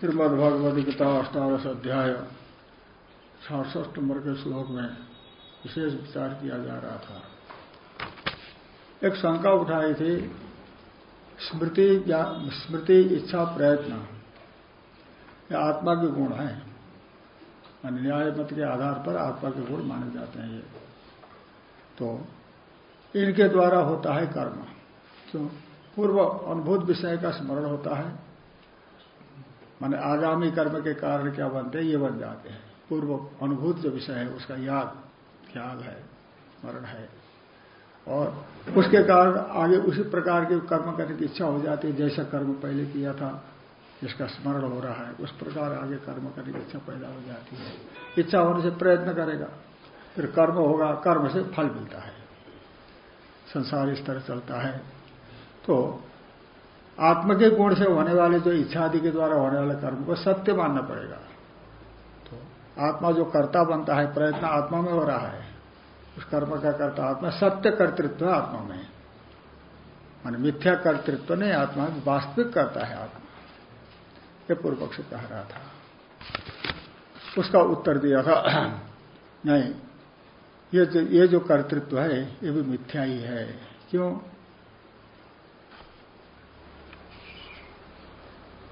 श्रीमद्भगवद गीता अष्टादश अध्याय। सड़सठ नंबर के श्लोक में विशेष विचार किया जा रहा था। एक शंका उठाई थी, स्मृति स्मृति इच्छा प्रयत्न, ये आत्मा के गुण है। न्याय मत के आधार पर आत्मा के गुण माने जाते हैं ये। तो इनके द्वारा होता है कर्म। क्यों? पूर्व अनुभूत विषय का स्मरण होता है। माने आगामी कर्म के कारण क्या बनते हैं, ये बन जाते हैं। पूर्व अनुभूत जो विषय है, उसका याद, ख्याल है, स्मरण है। और उसके कारण आगे उसी प्रकार के कर्म करने की इच्छा हो जाती है, जैसा कर्म पहले किया था, जिसका स्मरण हो रहा है, उस प्रकार आगे कर्म करने की इच्छा पैदा हो जाती है। इच्छा होने से प्रयत्न करेगा, फिर कर्म होगा, कर्म से फल मिलता है। संसार इस तरह चलता है। तो आत्म के गुण से होने वाले जो इच्छा आदि के द्वारा होने वाले कर्म को सत्य मानना पड़ेगा। आत्मा जो कर्ता बनता है, प्रयत्न आत्मा में हो रहा है। उस कर्म का कर्ता आत्मा, सत्य कर्तृत्व आत्मा में। मान मिथ्या कर्तृत्व नहीं, आत्मा वास्तविक करता है आत्मा। ये पूर्व पक्ष कह रहा था। उसका उत्तर दिया था, नहीं, ये जो ये जो कर्तृत्व है, ये भी मिथ्या ही है। क्यों?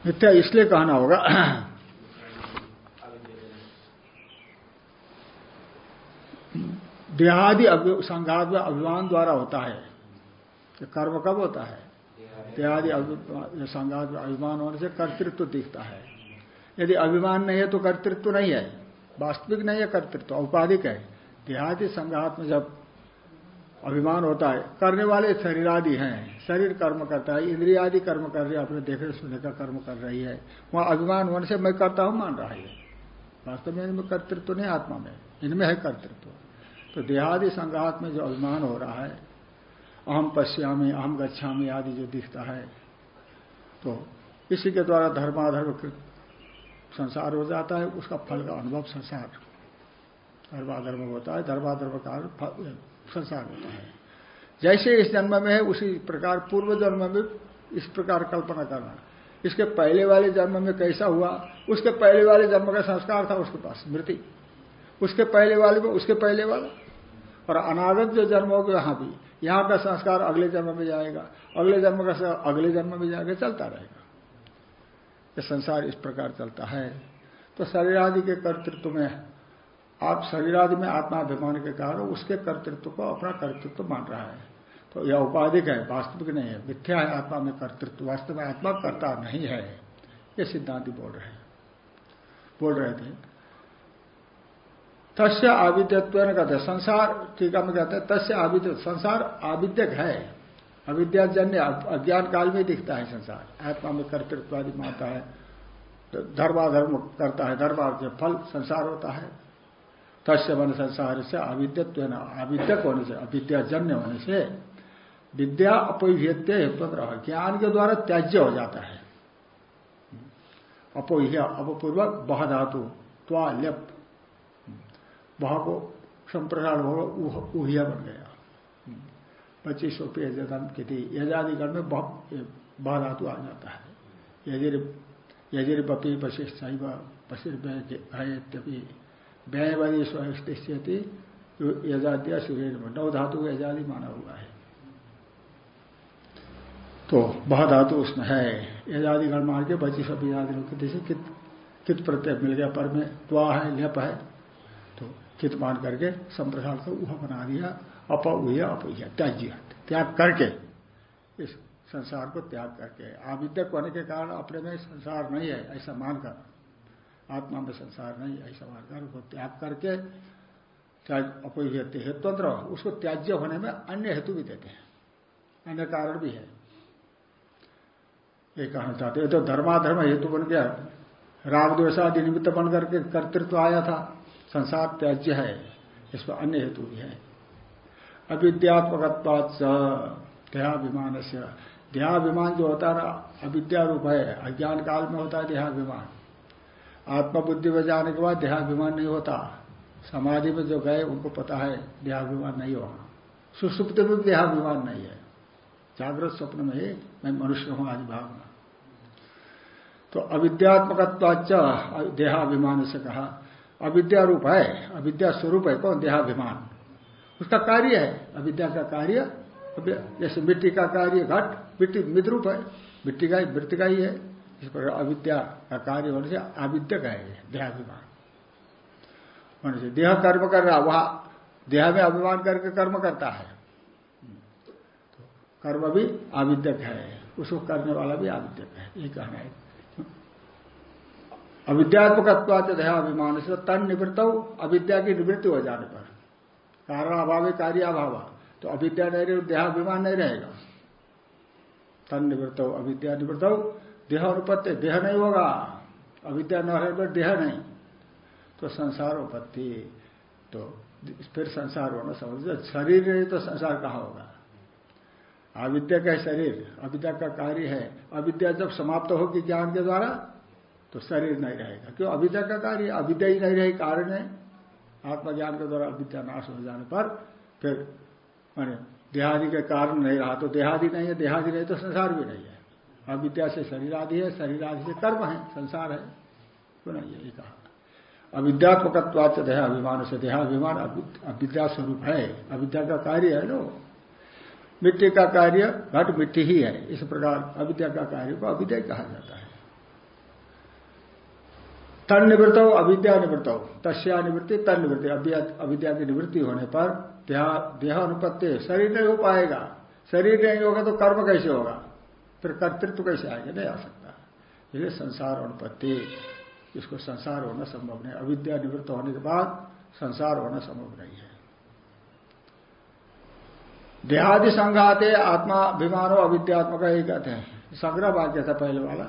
मिथ्या इसलिए कहना होगा देहादि संघात में अभिमान द्वारा होता है। कि कर्म कब होता है? देहादि संघात में अभिमान होने से कर्तृत्व दिखता है। यदि अभिमान नहीं है तो कर्तृत्व नहीं है। वास्तविक नहीं है कर्तृत्व, औपाधिक है। देहादि संघात में जब अभिमान होता है, करने वाले शरीर आदि हैं। शरीर कर्म करता है इंद्रिया आदि कर्म कर रही है अपने देखने सुनने का कर्म कर रही है। वहाँ अभिमान होने से मैं करता हूँ, मान रहा है। वास्तव में इनमें कर्तृत्व नहीं, आत्मा में। इनमें है कर्तृत्व। तो देहादि संघात में जो अभिमान हो रहा है, अहम पश्यामी, अहम गच्छामी आदि जो दिखता है तो इसी के द्वारा धर्माधर्म संसार हो जाता है, उसका फल का अनुभव संसार, धर्माधर्म होता है, धर्माधर्म का संसार होता है। जैसे इस जन्म में है, उसी प्रकार पूर्व जन्म में इस प्रकार कल्पना करना। इसके पहले वाले जन्म में कैसा हुआ? उसके पहले वाले जन्म का संस्कार था, उसके पास स्मृति। उसके पहले वाले में, उसके पहले वाला? और अनागत जो जन्म होगा, यहाँ भी। यहाँ का संस्कार अगले जन्म में जाएगा। अगले जन्म का अगले जन्म में जाएगा, चलता रहेगा। ये संसार इस प्रकार चलता है। तो शरीर आदि के कर्तृत्व में, आप शरीर आदि में आत्माभिमान के कारण उसके कर्तृत्व को अपना कर्तृत्व मान रहा है। तो यह उपाधिक है, वास्तविक नहीं है। मिथ्या है आत्मा में कर्तृत्व, वास्तव में आत्मा करता नहीं है। ये सिद्धांति बोल रहे हैं। बोल रहे थे तस्य आविद्यत्व कहते संसार, टीका में कहते हैं, तस्य आविद्य, संसार आविद्यक है। अविद्याजन्य अज्ञान काल में दिखता है संसार। आत्मा में कर्तृत्व आदि मानता है। तो धर्माधर्म करता है धर्मार्थ फल संसार होता है। तस्य मन संसार से आविद्यत्व आविद्यक होने से, अविद्याजन्य होने से विद्या अपविभ्यत्य हेतुत्र ज्ञान के द्वारा त्याज्य हो जाता है। अपोह्य, अपपूर्वक बह धातु त्वा, ल्यप बह को संप्रसारण होगा उहिया बन गया। पच्चीस सौ पेजम की थी। यजादिगण में बह धातु आ जाता है। यजिर यजिर बपी वशिष्ठ पशिर व्ययपी व्ययवादी स्वस्थिति यजाद्या सूर्य में। नव धातु का यजादि माना हुआ है। तो बह धातु उसमें है। यजादि गण मार के पच्चीस सौ बीजादि से कित कित प्रत्यय मिल गया? पर में त्वा है ल्यप है। तो कित मान करके संप्रसार को उह बना दिया अप उह अपह्य, त्याज्य, त्याग करके इस संसार को त्याग करके। आविद्यक होने के कारण अपने में संसार नहीं है, ऐसा मानकर, आत्मा में संसार नहीं है, ऐसा मानकर उसको त्याग करके त्याग अपह्यते हेतुत्र उसको त्याज्य होने में अन्य हेतु भी देते हैं। अन्य कारण भी है। ये कहना चाहते हैं तो धर्माधर्म हेतु बन गया। राग द्वेषादि निमित्त बन करके कर्तृत्व आया था। संसार त्याज्य है इसमें अन्य हेतु भी है। अविद्यात्मक देहाभिमान से। देहाभिमान जो होता है अविद्या रूप है, अज्ञान काल में होता है देहाभिमान। आत्मबुद्धि में जाने के बाद देहाभिमान नहीं होता। समाधि में जो गए, उनको पता है, देहाभिमान नहीं होगा। सुसुप्त में देहाभिमान नहीं है। जागृत स्वप्न में ही मैं मनुष्य हूँ आदि भावना। तो अविद्यात्मक देहाभिमान से कहा अविद्या रूप है, अविद्या स्वरूप है, कौन? देहाभिमान। उसका कार्य है, अविद्या का कार्य जैसे मिट्टी का कार्य घट, मिट्टी मिद्रूप है, मिट्टी का मृत्यु का ही है, इस प्रकार अविद्या का कार्य होने से अविद्या का है, देहाभिमान। होने से देह कर्म कर रहा, वह देह में अभिमान करके कर्म करता है। तो कर्म भी आविद्यक है, उसको करने वाला भी आविद्यक है, ये कहना है। अविद्यात्मक देहाभिमान से तन निवृत्त अविद्या की निवृत्ति हो जाने पर। कारण अभाव, कार्य अभाव। तो अविद्या नहीं रहे देहाभिमान नहीं रहेगा। तन निवृत्त अविद्या निवृत्त देह अनुपत्ति देह नहीं होगा। अविद्या न रहे पर देह नहीं। तो संसार उपत्ति तो फिर संसार होना समझ शरीर नहीं तो संसार कहा होगा? अविद्या का शरीर, अविद्या का कार्य है। अविद्या जब समाप्त होगी ज्ञान के द्वारा तो शरीर नहीं रहेगा। क्यों? अविद्या का कार्य, अविद्या ही नहीं रही कारण है। आत्मज्ञान के द्वारा अविद्या नाश हो जाने पर फिर, माने, देहादि के कारण नहीं रहा तो देहादि नहीं है, देहादि नहीं तो संसार भी नहीं है। अविद्या से शरीर आदि है शरीर आदि से कर्म है, संसार है। क्यों नहीं है? कहा। अविद्यात्मक देहाभिमान से देहाभिमान अविद्या स्वरूप है। अविद्या का कार्य है नो मिट्टी का कार्य घट मिट्टी ही है। इस प्रकार अविद्या का कार्य को अविद्या कहा जाता है। तन निवृत्त हो अविद्या निवृत्त हो तस्या निवृत्ति तन निवृत्ति अविद्या की निवृत्ति होने पर देह अनुपत्ति शरीर नहीं हो पाएगा। शरीर नहीं होगा तो कर्म कैसे होगा? फिर कर्तृत्व कैसे आएगा? नहीं आ सकता। इसलिए संसार अनुपत्ति। इसको संसार होना संभव नहीं। अविद्या निवृत्त होने के बाद संसार होना संभव नहीं है। देहादि संघाते आत्मा अभिमानो अविद्यात्मक ही कहते हैं। संग्रह वाक्य था पहले वाला।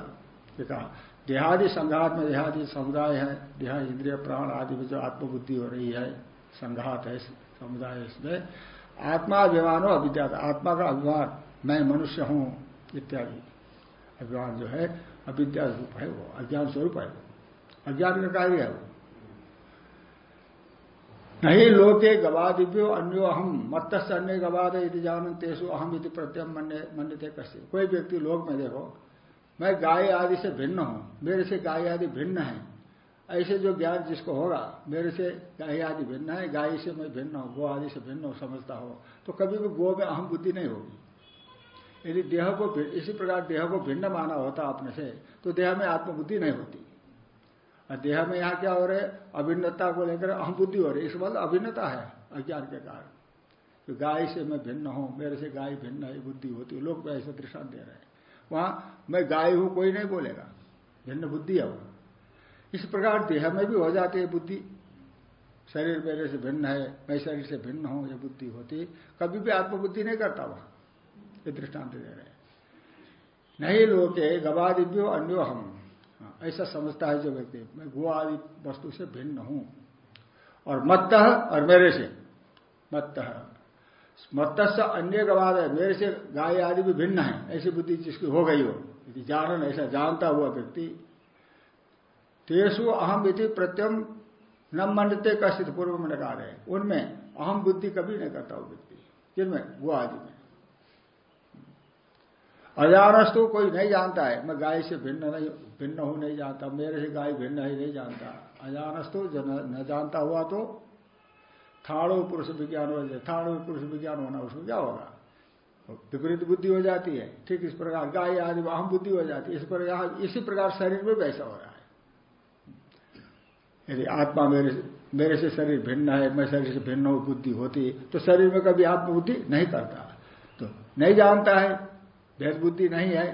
कहा देहादि संघात में देहादि समुदाय है देहा इंद्रिय प्राण आदि में जो आत्मबुद्धि हो रही है, संघात है समुदाय इसमें, आत्मा अभिमानो अविद्या आत्मा का अभिमान, मैं मनुष्य हूँ, इत्यादि। अभिमान जो है, अविद्या रूप है वो, अज्ञान स्वरूप है वो, अज्ञान का कार्य है वो। नहीं लोके गवादिव्यो अन्यो अहम मत्स्य अन्य गवाद जानन तेसु अहम यदि प्रत्यम मन्य थे कश्य कोई व्यक्ति लोक में देखो मैं गाय आदि से भिन्न हूँ, मेरे से गाय आदि भिन्न है। ऐसे जो ज्ञान जिसको होगा, मेरे से गाय आदि भिन्न है, गाय से मैं भिन्न हूँ, गो आदि से भिन्न हूँ, समझता हो। तो कभी भी गो में अहम बुद्धि नहीं होगी। यदि देह को इसी प्रकार देह को भिन्न माना होता अपने से तो देह में आत्मबुद्धि नहीं होती। और देह में यहाँ क्या हो रहा है? अभिन्नता को लेकर अहम बुद्धि हो रही इस बात अभिन्नता है अज्ञान के कारण। तो गाय से मैं भिन्न हूँ, मेरे से गाय भिन्न है बुद्धि होती है। लोग ऐसे दृष्टान दे रहे हैं। वहाँ मैं गाय हूँ कोई नहीं बोलेगा। भिन्न बुद्धि है वो। इस प्रकार देह में भी हो जाती है बुद्धि। शरीर मेरे से भिन्न है मैं शरीर से भिन्न हूँ ये बुद्धि होती। कभी भी आत्मबुद्धि नहीं करता वहाँ। ये दृष्टांत दे रहे नहीं लोके गवादिव्यो अन्यो हम। हाँ, ऐसा समझता है जो व्यक्ति मैं गो आदि वस्तु से भिन्न हूँ। और मत्त और मेरे से। मत्त। मत्स्य अन्य गवाद है मेरे से गाय आदि भी भिन्न है, ऐसी बुद्धि जिसकी हो गई हो जानन, ऐसा जानता हुआ व्यक्ति। तेसु अहम यदि प्रत्यम न मनते कश्चित पूर्व में लगा रहे उनमें अहम बुद्धि कभी नहीं करता वो व्यक्ति। जिनमें, वो आदि में। अजानस तो कोई नहीं जानता है। मैं गाय से भिन्न नहीं, भिन्न हूँ, नहीं जानता। मेरे से गाय भिन्न ही, नहीं जानता। अजानस्तु जो न जानता हुआ तो थाणु पुरुष विज्ञान हो जाए, थाणु पुरुष विज्ञान होना उसको क्या होगा? विपरीत बुद्धि हो जाती है। ठीक इस प्रकार गाय आदि अहम बुद्धि हो जाती है। इस पर यहाँ इसी प्रकार शरीर में वैसा हो रहा है। यदि आत्मा मेरे मेरे से शरीर भिन्न है, मैं शरीर से भिन्न हो, बुद्धि होती तो शरीर में कभी आत्मबुद्धि नहीं करता। तो नहीं जानता है भेद बुद्धि नहीं है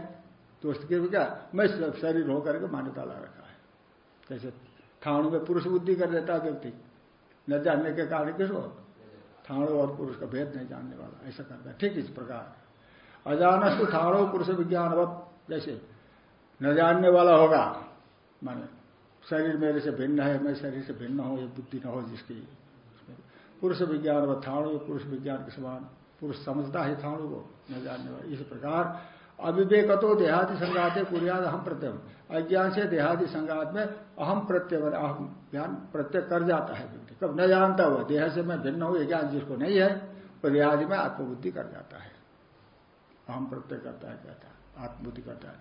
तो उसके क्या? मैं शरीर होकर के मान्यता ला रखा है। जैसे थाणु में पुरुष बुद्धि कर देता व्यक्ति न जानने के कारण किसको थाणु और पुरुष का भेद नहीं जानने वाला, ऐसा करता है। ठीक इस प्रकार। अजानस तो थाणु पुरुष विज्ञान जैसे न जानने वाला होगा, माने शरीर मेरे से भिन्न है, मैं शरीर से भिन्न हूँ, ये बुद्धि न हो जिसकी। पुरुष विज्ञान व थाणु पुरुष विज्ञान के समान, पुरुष समझता है थाणु को, न जानने वाला। इस प्रकार अविवेक अविवेकतो देहादि संघाते कुरियाद अहम प्रत्यय अज्ञान से देहादि संघात में अहम प्रत्यय अहम ज्ञान प्रत्यय कर जाता है। कब न जानता हुआ, देह से मैं भिन्न हूँ ज्ञान जिसको नहीं है, वो देहादि में आत्मबुद्धि कर जाता है। अहम प्रत्यय करता है, कहता है, आत्मबुद्धि करता है।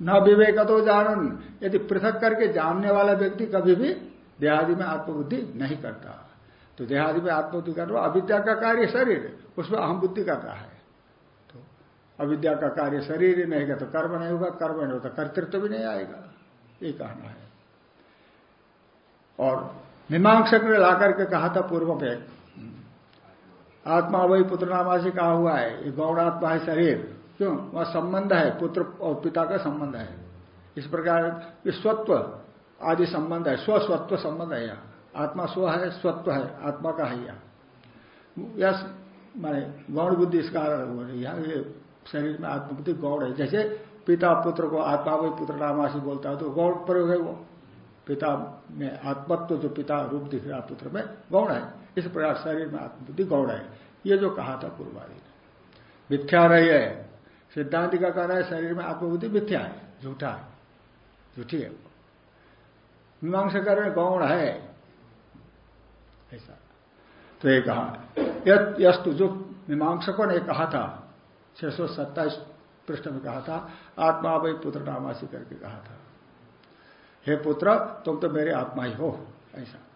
न विवेक तो जानन, यदि पृथक करके जानने वाला व्यक्ति कभी भी देहादि में आत्मबुद्धि नहीं करता। तो देहादि में आत्मबुद्धि कर रहा अविद्या का कार्य शरीर, उसमें अहम बुद्धि करता है। तो अविद्या का कार्य शरीर ही नहीं तो कर्म नहीं होगा, कर्म नहीं होता, कर्तृत्व भी नहीं आएगा। ये कहना है। और मीमांसक ने ला करके कहा था पूर्व पे, आत्मा वही पुत्र नामा से कहा हुआ है, ये गौण आत्मा है शरीर, क्यों? वह संबंध है, पुत्र और पिता का संबंध है। इस प्रकार स्वत्व आदि संबंध है, स्वस्वत्व संबंध है यहाँ। आत्मा स्व है, स्वत्व है, आत्मा का है यहाँ। माने गौण बुद्धि इस कारण हो रही है ये शरीर में आत्मबुद्धि गौड़ है। जैसे पिता पुत्र को आत्मा वही पुत्र नामासी बोलता है तो गौण प्रयोग है वो। पिता में आत्मत्व, जो पिता रूप दिख रहा पुत्र में, गौण है। इस प्रकार शरीर में आत्मबुद्धि गौण है। ये जो कहा था पूर्वादि ने। मिथ्या रही है। सिद्धांत का कहना है शरीर में आत्मबुद्धि मिथ्या है, झूठा है। झूठी है मीमांसा कर गौण है। ऐसा। तो ये कहा। यस्तु जो मीमांसकों ने कहा था, छह सौ सत्ताईस पृष्ठ में कहा था, आत्मा भाई पुत्र नामासी करके कहा था। हे पुत्र, तुम तो मेरे आत्मा ही। हो ऐसा।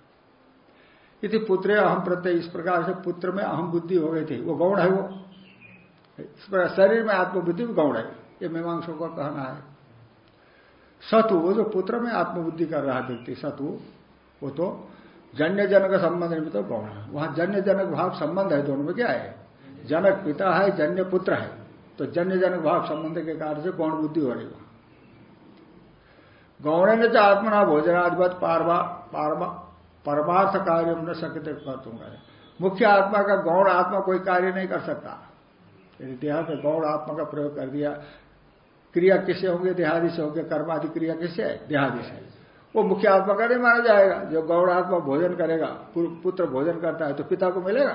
यदि पुत्र अहम प्रत्यय, इस प्रकार से पुत्र में अहम बुद्धि हो गई थी। वो गौण है वो। इस प्रकार शरीर में आत्मबुद्धि भी गौण है। ये मीमांसों का कहना है। सतु, वो जो पुत्र में आत्मबुद्धि कर रहा व्यक्ति, सतु, वो तो जन्य जनक संबंध में तो गौण है। वहाँ जन्य जनक भाव संबंध है दोनों में क्या है? जनक पिता है, जन्य पुत्र है। तो जन्य जनक भाव संबंध के कारण से गौण बुद्धि हो रही वहाँ। गौण ने तो आत्मना भोजनाधिपत पारवा पारवा परमार्थ कार्य न सकते कर दूँगा मुख्य आत्मा का गौण आत्मा कोई कार्य नहीं कर सकता। यदि देहा में गौण आत्मा का प्रयोग कर दिया। क्रिया किससे होंगे? देहादि से होंगे। कर्मादि क्रिया किससे? है देहादि से। वो मुख्य आत्मा का नहीं माना जाएगा। जो गौड़ आत्मा भोजन करेगा पुत्र भोजन करता है तो पिता को मिलेगा?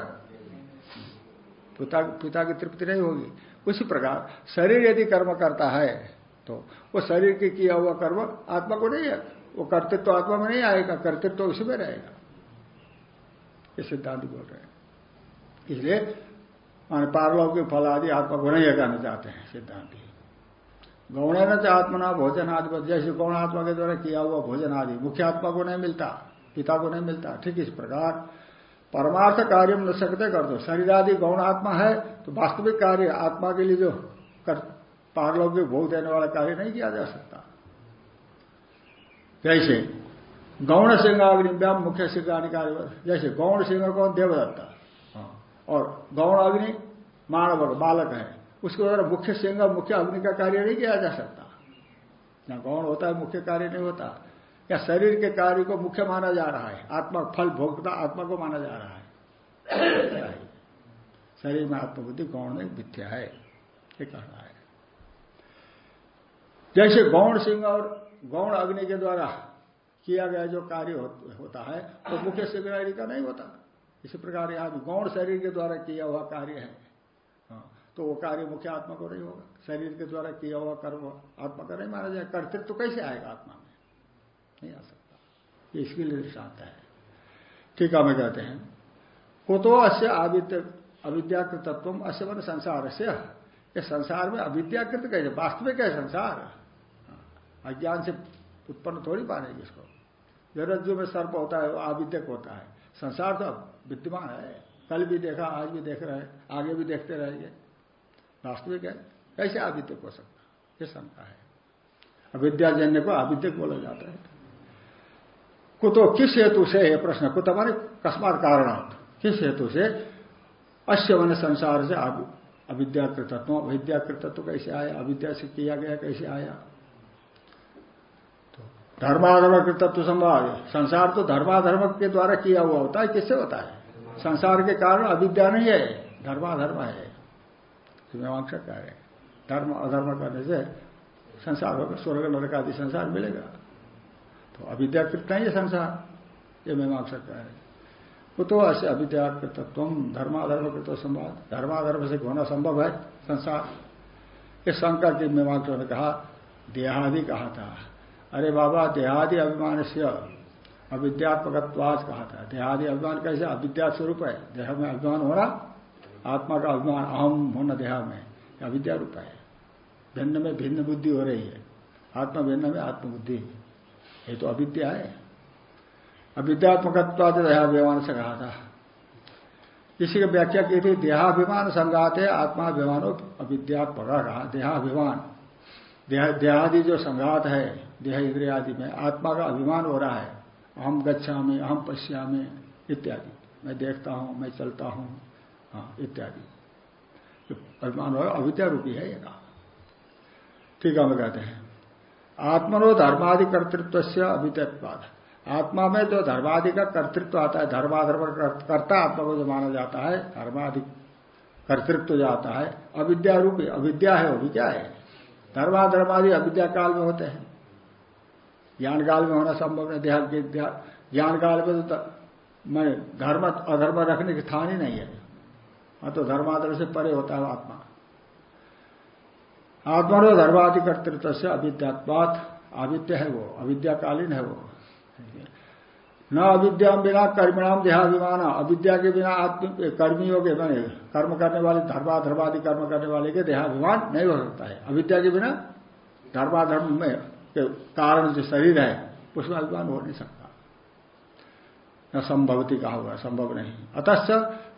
पिता पिता की तृप्ति नहीं होगी। उसी प्रकार, शरीर यदि कर्म करता है तो वो शरीर के किया हुआ कर्म आत्मा को नहीं है। वो कर्तृत्व तो आत्मा में नहीं आएगा, कर्तृत्व तो उसी में रहेगा। ये सिद्धांत बोल रहे हैं। इसलिए मान पारलौकिक फल आदि आत्मा को नहीं लगाना चाहते हैं सिद्धांत गौण न आत्मना भोजन आदि जैसे गौण आत्मा के द्वारा किया हुआ भोजन आदि, मुख्य आत्मा को नहीं मिलता, पिता को नहीं मिलता। ठीक इस प्रकार परमार्थ कार्य न सकते कर दो। शरीर आदि गौण आत्मा है तो वास्तविक कार्य आत्मा के लिए जो कर पारलौकिक भोग देने वाला कार्य नहीं किया जा सकता। जैसे गौण सिंह अग्निव्याम मुख्य सिंह कार्य जैसे गौण सिंह कौन देवदत्ता। और गौण अग्नि मानव बालक है। उसके द्वारा मुख्य सिंह मुख्य अग्नि का कार्य नहीं किया जा सकता। या गौण होता है, मुख्य कार्य नहीं होता। या शरीर के कार्य को मुख्य माना जा रहा है। आत्मा फल भोगता आत्मा को माना जा रहा है। शरीर में आत्मबुद्धि, गौण मिथ्या है। ये कहना है। जैसे गौण सिंह और गौण अग्नि के द्वारा किया गया जो कार्य होता है वो तो मुख्य सिंह का नहीं होता। इसी प्रकार यहाँ गौण शरीर के द्वारा किया हुआ कार्य है। हाँ, तो वो कार्य मुख्य आत्मा को नहीं होगा। शरीर के द्वारा किया हुआ कर्म आत्मा का नहीं माना जाए। कर्तृत्व तो कैसे आएगा आत्मा में? नहीं आ सकता। ये इसके लिए दृष्टांत है। ठीक है मैं कहते हैं कुतो अश्य आविद्य अविद्याकृत तत्व अश्य मन संसार से ये संसार में अविद्याकृत कैसे वास्तविक है संसार। अज्ञान से उत्पन्न थोड़ी पाएँगे इसको। ज़रूरत जो में सर्प होता है, वो आविद्यक होता है। संसार तो विद्यमान है। कल भी देखा, आज भी देख रहे हैं, आगे भी देखते रहेंगे। वास्तविक है। कैसे आविद्यक हो सकता? ये शंका है। अविद्याजन्य को आविद्यक बोला जाता है। कुतो किस हेतु से है प्रश्न। कुत माने कस्मात कारण किस हेतु से? अश्य मन संसार से अविद्याकृतत्व अविद्याकृतत्व कैसे आया? अविद्या से किया गया, कैसे आया? तो धर्माधर्म के तत्व संभाव संसार तो धर्माधर्म के द्वारा किया हुआ होता है, किससे होता है? संसार के कारण अविद्या नहीं है, धर्माधर्म है। मीमांसा का है? धर्म अधर्म करने से संसार होगा, स्वर्ग, नरक आदि संसार मिलेगा। तो अविद्याकृत नहीं है संसार, ये मैं मांग सकता कुतो ऐसे अविद्याकृतत्व धर्माधर्म कृत संवाद। धर्माधर्म से होना संभव है, संसार। इस शंका की मीमांसा ने कहा, देहादि कहा था। अरे बाबा, देहादि अभिमान से अविद्यात्मकवास कहा था। देहादि अभिमान कैसे? अविद्या स्वरूप है। देह में अभिमान होना, आत्मा का अभिमान अहम होना देहा में अविद्या रूप है। भिन्न में भिन्न बुद्धि हो रही है। आत्मा भिन्न में आत्मबुद्धि। ये तो अविद्या है। अविद्यात्मकत्वाद देहाभिमान से कहा था। इसी की व्याख्या की थी, देहाभिमान संगात है आत्माभिमानो अविद्यात्मक कहा, देहाभिमान। देहादि जो संघात है, देह इंद्रिया आदि में आत्मा का अभिमान हो रहा है गच्छा में पश्या में इत्यादि। मैं देखता हूँ, मैं चलता हूँ हाँ इत्यादि। तो अभिमान हो अविद्या रूपी है ये कहा। ठीक है, हम कहते हैं। आत्मनो धर्मादि कर्तृत्व से अविद्यवाद आत्मा में जो धर्मादि का कर्तृत्व आता है, धर्माधर्म कर्ता आत्मा को जो माना जाता है धर्मादि कर्तृत्व जो आता है, अविद्या रूपी, अविद्या है वो भी क्या है? धर्माधर्मादि अविद्या काल में होते हैं। ज्ञान काल में होना संभव नहीं, देहा ज्ञान काल में तो मैं धर्म, अधर्म रखने की स्थान ही नहीं है। हाँ तो धर्माधर्म से परे होता है आत्मा। आत्मा धर्मादि कर्तृत्व से अविद्यात्वात आविद्य है वो, अविद्याकालीन है वो। न अविद्या बिना कर्मिणाम देहाभिमान। अविद्या के बिना आत्म कर्मियों के मैंने कर्म करने वाले, धर्माधर्मादि कर्म करने वाले के देहाभिमान नहीं हो सकता है। अविद्या के बिना धर्माधर्म में के कारण जो शरीर है, उसमें अभिमान हो नहीं सकता। न संभवती कहा हुआ संभव नहीं। अतश्च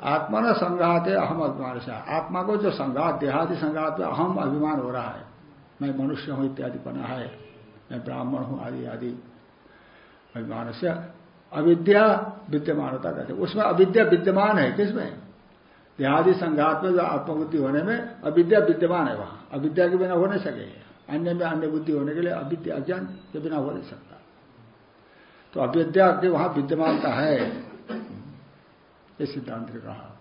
आत्मा न संघात है अहम अभिमान से। आत्मा को जो संघात, देहादि संघात में अहम अभिमान हो रहा है। मैं मनुष्य हूँ, इत्यादि बना है। मैं ब्राह्मण हूँ, आदि आदि। अभिमान से अविद्या विद्यमानता कहते उसमें अविद्या विद्यमान है किसमें देहादि संघात में जो आत्मबुद्धि होने में अविद्या विद्यमान है वहाँ। अविद्या के बिना हो नहीं सके। अन्य में अन्य बुद्धि होने के लिए अविद्या अज्ञान के बिना हो नहीं सकता। तो अविद्या के वहाँ विद्यमानता है। ये सिद्धांत ने कहा।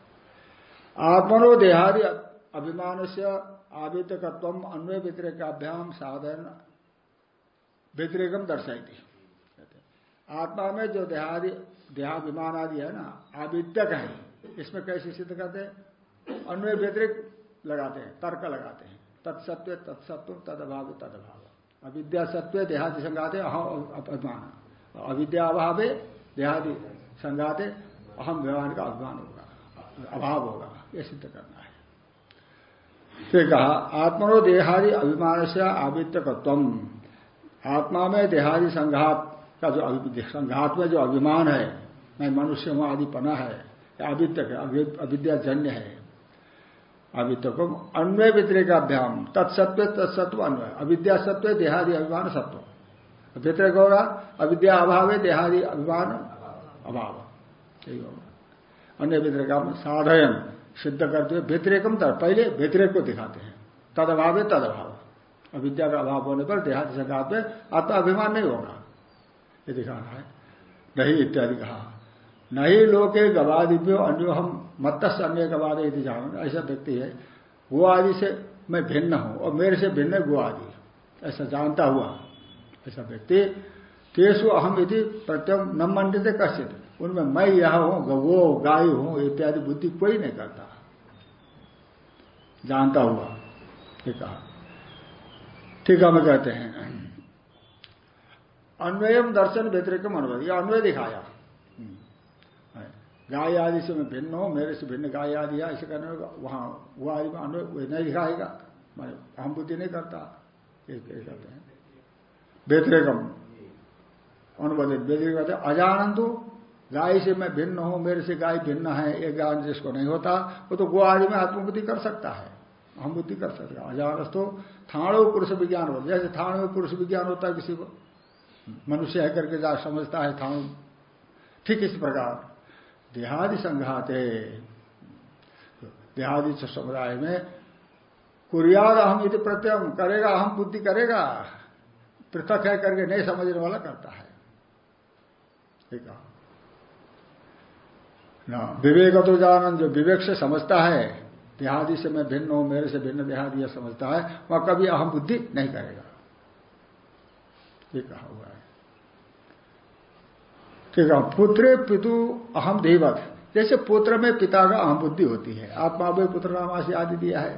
आत्मनो देहादि अभिमान से आवितकत्व अन्वय व्यतिरेकाभ्याम साधन व्यतिरेकम दर्शाई थी आत्मा में जो देहादि, देहाभिमान आदि है ना आविद्यक है, इसमें कैसे सिद्ध करते हैं? अन्वय व्यतिरिक्त लगाते हैं, तर्क लगाते हैं। तत्सत्व तत्सत्व, तदभाव तदभाव। अविद्या सत्व, देहादि संगाते अहम अभिमान। अविद्या अभाव, देहादि संगाते अहम व्यवहार का अभिमान होगा, अभाव होगा। यह सिद्ध करना है। फिर कहा, आत्मनो देहादि अभिमान से आवित्यकत्व आत्मा में देहादि संघात का जो संघात में जो अभिमान है, मैं मनुष्य हूँ, आदि पना है अविद्य अविद्याजन्य है। अविद्य को अन्वय व्यतिरेकाभ्याम तत्सत्व तत्सत्व अन्वय, अविद्या सत्व देहादि अभिमान सत्व व्यतिरेक होगा, अविद्या अभाव है देहादि अभिमान अभाव। यही होगा। अन्य व्यतिरेका साधयन सिद्ध करते हुए व्यतिरेकम तर, पहले व्यतिरेक को दिखाते हैं। तद अभाव है तद अभाव अविद्या का अभाव होने पर देहादि संघात में आत्मा अभिमान नहीं होगा। ये दिखाना है। नहीं इत्यादि कहा। नहीं लोके गवादिव्यो अन्यो हम मत्स्य अन्य गवाद यदि जान। ऐसा व्यक्ति है। गो आदि से मैं भिन्न हूँ और मेरे से भिन्न है गो आदि ऐसा जानता हुआ। ऐसा व्यक्ति, तेसु अहम यदि प्रत्यम न मंडित कश्चित। उनमें मैं यह हूँ गो गाय हूँ, इत्यादि बुद्धि कोई नहीं करता। जानता हुआ। ठीक है ठीक है मैं कहते हैं। अन्वयम दर्शन व्यतिरिकम अनुभव यह अन्वय दिखाया। हम्म। गाय आदि से मैं भिन्न हूँ मेरे से भिन्न गाय आदि है ऐसे करने वहाँ वो आदि में अन्वय नहीं दिखाएगा। मैं हम बुद्धि नहीं करता। कहते हैं? व्यतिरेकम। अनुबंधित व्यतिरिक कहते अजानंतु गाय से मैं भिन्न हूँ मेरे से गाय भिन्न है एक ज्ञान जिसको नहीं होता वो तो गो आदि में आत्मबुद्धि कर सकता है। हम बुद्धि कर सकता है। अजानस तो थाणु पुरुष विज्ञान होता जैसे थाणु पुरुष विज्ञान होता है किसी को मनुष्य है करके जा समझता है था। ठीक इस प्रकार। देहादि संघात। देहादि समुदाय में कुरियाद अहम यदि प्रत्यम करेगा अहम, बुद्धि करेगा। पृथक है करके नहीं समझने वाला करता है। ठीक है। ना विवेक तो जानन जो विवेक से समझता है, देहादि से मैं भिन्न हूँ, मेरे से भिन्न देहादि समझता है, वह कभी अहम बुद्धि नहीं करेगा। ये कहा हुआ है। ठीक है पुत्रे पितु अहम देवत। जैसे पुत्र में पिता का अहम बुद्धि होती है। आत्मा वे पुत्र नामाशी आदि दिया है।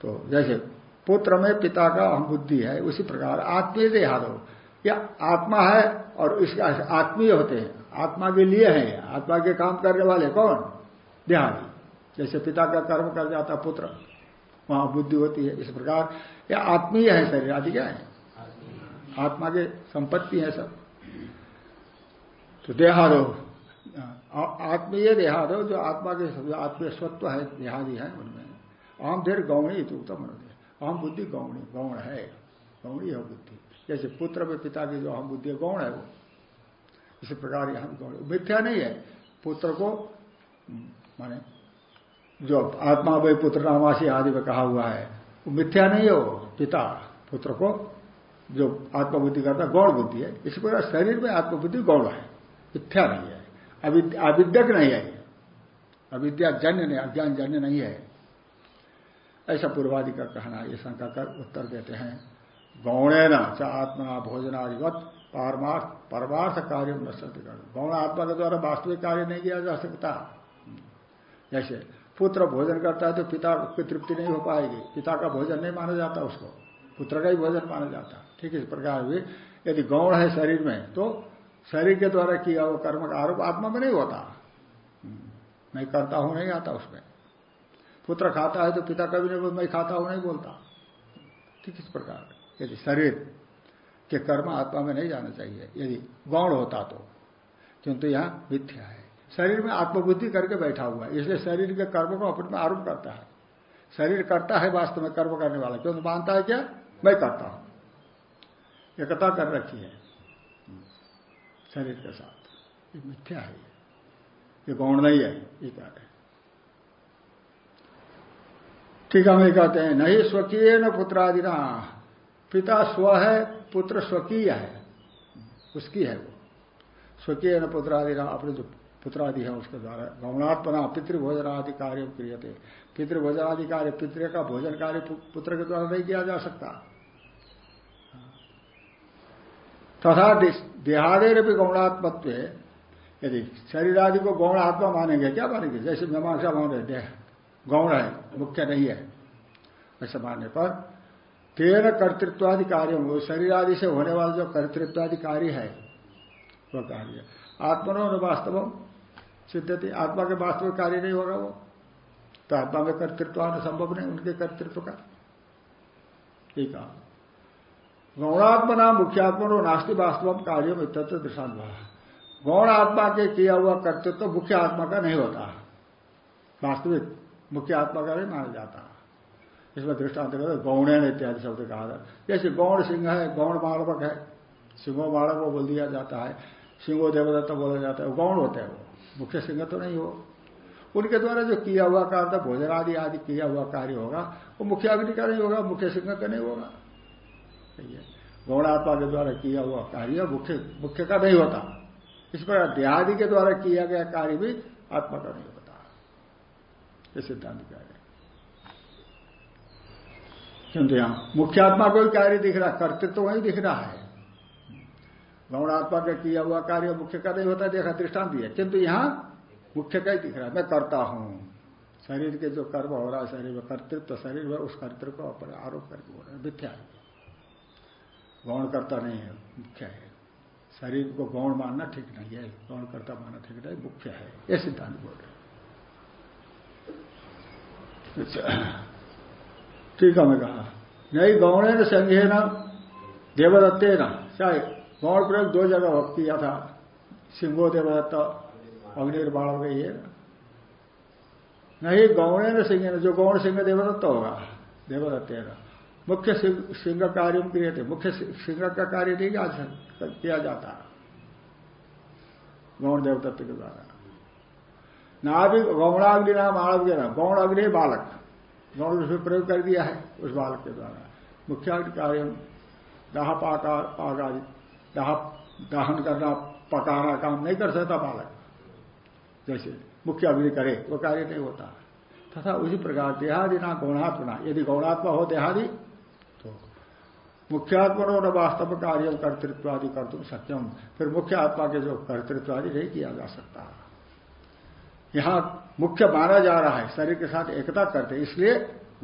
तो जैसे पुत्र में पिता का अहम बुद्धि है, उसी प्रकार आत्मीय देहादो या आत्मा है और इसका आत्मीय होते हैं। आत्मा के लिए है, आत्मा के काम करने वाले कौन? देहादी जैसे पिता का कर्म कर जाता पुत्र, वहाँ बुद्धि होती है। इस प्रकार, या आत्मीय है शरीर, आदि क्या है? आत्मा के संपत्ति है सब। तो देहारोह आत्मीय देहारो जो आत्मा के आत्मीय स्वत्व है देहादि है उनमें। आम देर गौणी तो उत्तम आम बुद्धि गौणी गौण है। गौणी है बुद्धि। जैसे पुत्र में पिता की जो अहम बुद्धि है गौण है वो। इसी प्रकार यहाँ गौण। मिथ्या नहीं है। पुत्र को माने जो आत्मा वे पुत्र नामासी आदि में कहा हुआ है वो मिथ्या नहीं है वो पिता। पुत्र को जो आत्मबुद्धि करता गौण बुद्धि है। इसी प्रकार शरीर में आत्मबुद्धि गौण है। मिथ्या नहीं है? अविद्यक नहीं है। अविद्या जन्य नहीं, अज्ञान जन्य नहीं है। ऐसा पूर्वादि का कहना, ये शंका कर उत्तर देते हैं। गौणे न च आत्मा भोजनादिवत पारमार्थ परमार्थ कार्य न सत्य गौण आत्मा के द्वारा वास्तविक कार्य नहीं किया जा सकता। जैसे पुत्र भोजन करता है तो पिता की तृप्ति नहीं हो पाएगी। पिता का भोजन नहीं माना जाता उसको। पुत्र का ही भोजन माना जाता। ठीक इस प्रकार भी यदि गौण है शरीर में तो शरीर के द्वारा किया हुआ कर्म का आरोप आत्मा में नहीं होता। मैं करता हूँ, नहीं आता उसमें। पुत्र खाता है तो पिता कभी नहीं मैं खाता हूँ, नहीं बोलता। ठीक इस प्रकार। यदि शरीर के कर्म आत्मा में नहीं जाना चाहिए, यदि गौण होता तो किंतु यहाँ मिथ्या है। शरीर में आत्मबुद्धि करके बैठा हुआ है, इसलिए शरीर के कर्म को अपने में आरोप करता है। शरीर करता है वास्तव में कर्म करने वाला, क्यों? मानता है क्या? मैं करता हूँ। एकता कर रखी है। शरीर के साथ। ये मिथ्या है। ये गौण नहीं है? ये कह रहे ठीक है कहते हैं नहीं स्वकीय न पुत्रादि ना पिता स्व है पुत्र स्वकीय है। उसकी है वो। स्वकीय न पुत्रादि ना अपने जो पुत्रादि है उसके द्वारा गौणात्मना पितृभोजन आदि कार्य क्रिय थे पितृभोजन आदि कार्य पितृ का भोजन कार्य पुत्र के द्वारा नहीं किया जा सकता। तथा देहादेर भी गौणात्मत्व, यदि शरीर आदि को गौण आत्मा मानेंगे, क्या मानेंगे? जैसे मीमांसा मान रहे देह। गौण है, मुख्य नहीं है। ऐसा मानने पर तेरह कर्तृत्वादि कार्य शरीर आदि से होने वाला जो कर्तृत्वादि कार्य है, वह कार्य। आत्मनो वास्तव सिद्धति आत्मा के वास्तविक कार्य नहीं होगा वो। तो आत्मा में कर्तृत्व आना संभव नहीं, उनके कर्तृत्व का। ठीक है गौणात्मना मुख्यात्मा नास्ति वास्तव कार्य में तत्व दृष्टान गौण आत्मा के किया हुआ कर्तृत्व तो मुख्य आत्मा का नहीं होता। वास्तविक मुख्य आत्मा का नहीं माना जाता। इसमें दृष्टांत कहते गौण इत्यादि शब्द कहा था जैसे गौण सिंह है, गौण मालवक है, सिंहो को बोल दिया जाता है, सिंहो देवदत्ता बोला जाता है गौण होते हैं वो। मुख्य सिंह तो नहीं हो। उनके द्वारा जो किया हुआ कार्य भोजन आदि आदि किया हुआ कार्य होगा, वो मुख्य अग्नि का नहीं होगा, मुख्य सिंह का नहीं होगा। गौणात्मा के द्वारा किया हुआ कार्य मुख्य मुख्य का नहीं होता। इस पर देहादि के द्वारा किया गया कार्य भी आत्मा का नहीं होता। ये सिद्धांत कह रहे किंतु यहाँ मुख्य आत्मा को ही कार्य दिख रहा, कर्तृत्व तो वही दिख रहा है। गौणात्मा का किया हुआ कार्य मुख्य का नहीं होता, देखा दृष्टांत दिया। किंतु यहाँ मुख्य का ही दिख रहा है। मैं करता हूँ। शरीर के जो कर्म हो रहा है, शरीर में कर्तृत्व, शरीर में उस कर्तृत्व को आरोप करके हो रहा है। मिथ्या। है गौण करता नहीं है, मुख्य है। शरीर को गौण मानना ठीक नहीं है, गौण करता मानना ठीक नहीं, मुख्य है। ये सिद्धांत बोल रहे अच्छा। ठीक है, मैं कहा, नहीं गौण न संघे न, देवदत्ते न। चाहे गौण प्रयोग दो जगह वक्त किया था, सिंहो देवदत्त अग्निर्बाण गई है नहीं, गौण न सिंह जो गौण सिंह देवदत्त होगा, देवदत्ते न। मुख्य सिंह कार्य क्रिय थे मुख्य सिंह का कार्य नहीं किया जाता। गौण देवदत्त के द्वारा। नाभि, गौणाग्नि नाम आणव्य ना गौण अग्नि बालक। गौण उसमें प्रयोग कर दिया है, उस बालक के द्वारा। मुख्य कार्य दाह पाका पागा दाह, दहन करना, पकाना काम नहीं कर सकता बालक। जैसे मुख्य अग्नि करे, वो कार्य नहीं होता। तथा उसी प्रकार देहादि ना गौणात्मा। यदि गौणात्मा हो देहादि मुख्यात्मा न वास्तव कार्य कर्तृत्व आदि कर तुम सत्यम फिर मुख्य आत्मा के जो कर्तृत्व आदि नहीं किया जा सकता। यहाँ मुख्य माना जा रहा है, शरीर के साथ एकता करते इसलिए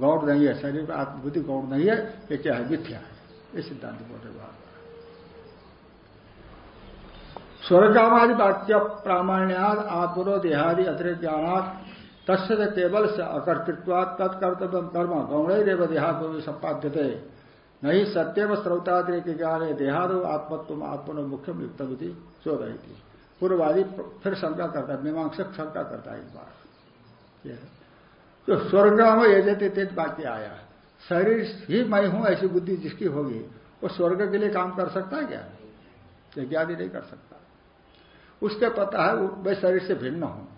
गौण नहीं है, शरीर में आत्मबुद्धि गौण नहीं है, ये क्या है, मिथ्या है। ये सिद्धांत बोलते बात स्वर्गामादि वाक्य प्रामाण्याद, आत्मनो देहादि अतिरिक्त ज्ञानात् तस्य केवल से अकर्तृत्वाद तत्कर्तव्य कर्म गौण देव देहात्म संपाद्य संपाद्यते। नहीं सत्यव स्रोताद्रिक ज्ञान देहादो आत्मत्व आत्मनो मुख्यम युक्त चो रही थी पूर्ववादी फिर शंका करता है, मीमांसक शंका करता है एक बार तो स्वर्ग में यजते तेज वाक्य आया शरीर ही मैं हूँ, ऐसी बुद्धि जिसकी होगी, वो स्वर्ग के लिए काम कर सकता है क्या? यज्ञादि नहीं कर सकता। उसके पता है मैं शरीर से भिन्न हूँ।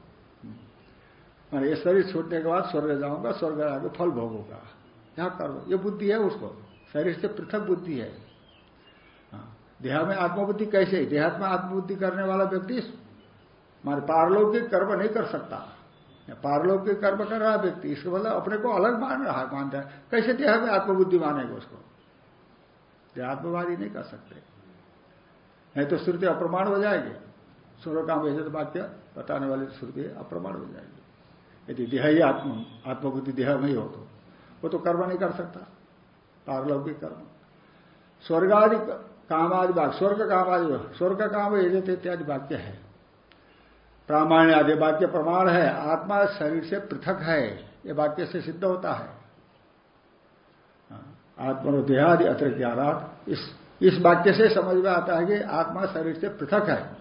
ये शरीर छूटने के बाद स्वर्ग जाऊँगा, स्वर्ग आगे फल भोगूँगा। यहाँ करो। ये बुद्धि है उसको। शरीर से पृथक बुद्धि है। हाँ, देहा में आत्मबुद्धि कैसे? देहात में आत्मबुद्धि करने वाला व्यक्ति मारे पारलौकिक कर्म नहीं कर सकता। पारलौकिक कर्म कर रहा व्यक्ति इसके मतलब अपने को अलग मान रहा मानता है। कैसे देहा में आत्मबुद्धि मानेगा उसको? देहात्मवादी नहीं कर सकते। नहीं तो श्रुति अप्रमाण हो जाएगी। सूर्य काम ऐसे वाक्य बताने वाली श्रुति अप्रमाण हो जाएगी। यदि देह ही आत्म आत्मबुद्धि देह में ही हो तो वो तो कर्म नहीं कर सकता। पारलौकिक कर्म। स्वर्गादि कामादि भाग, स्वर्ग काम कामादि स्वर्ग काम यजत इत्यादि वाक्य है। प्रामाण्य आदि वाक्य प्रमाण है, आत्मा शरीर से पृथक है, ये वाक्य से सिद्ध होता है। आत्मा देहादि अतिरिक्त ज्ञानात इस वाक्य से समझ में आता है कि आत्मा शरीर से पृथक है।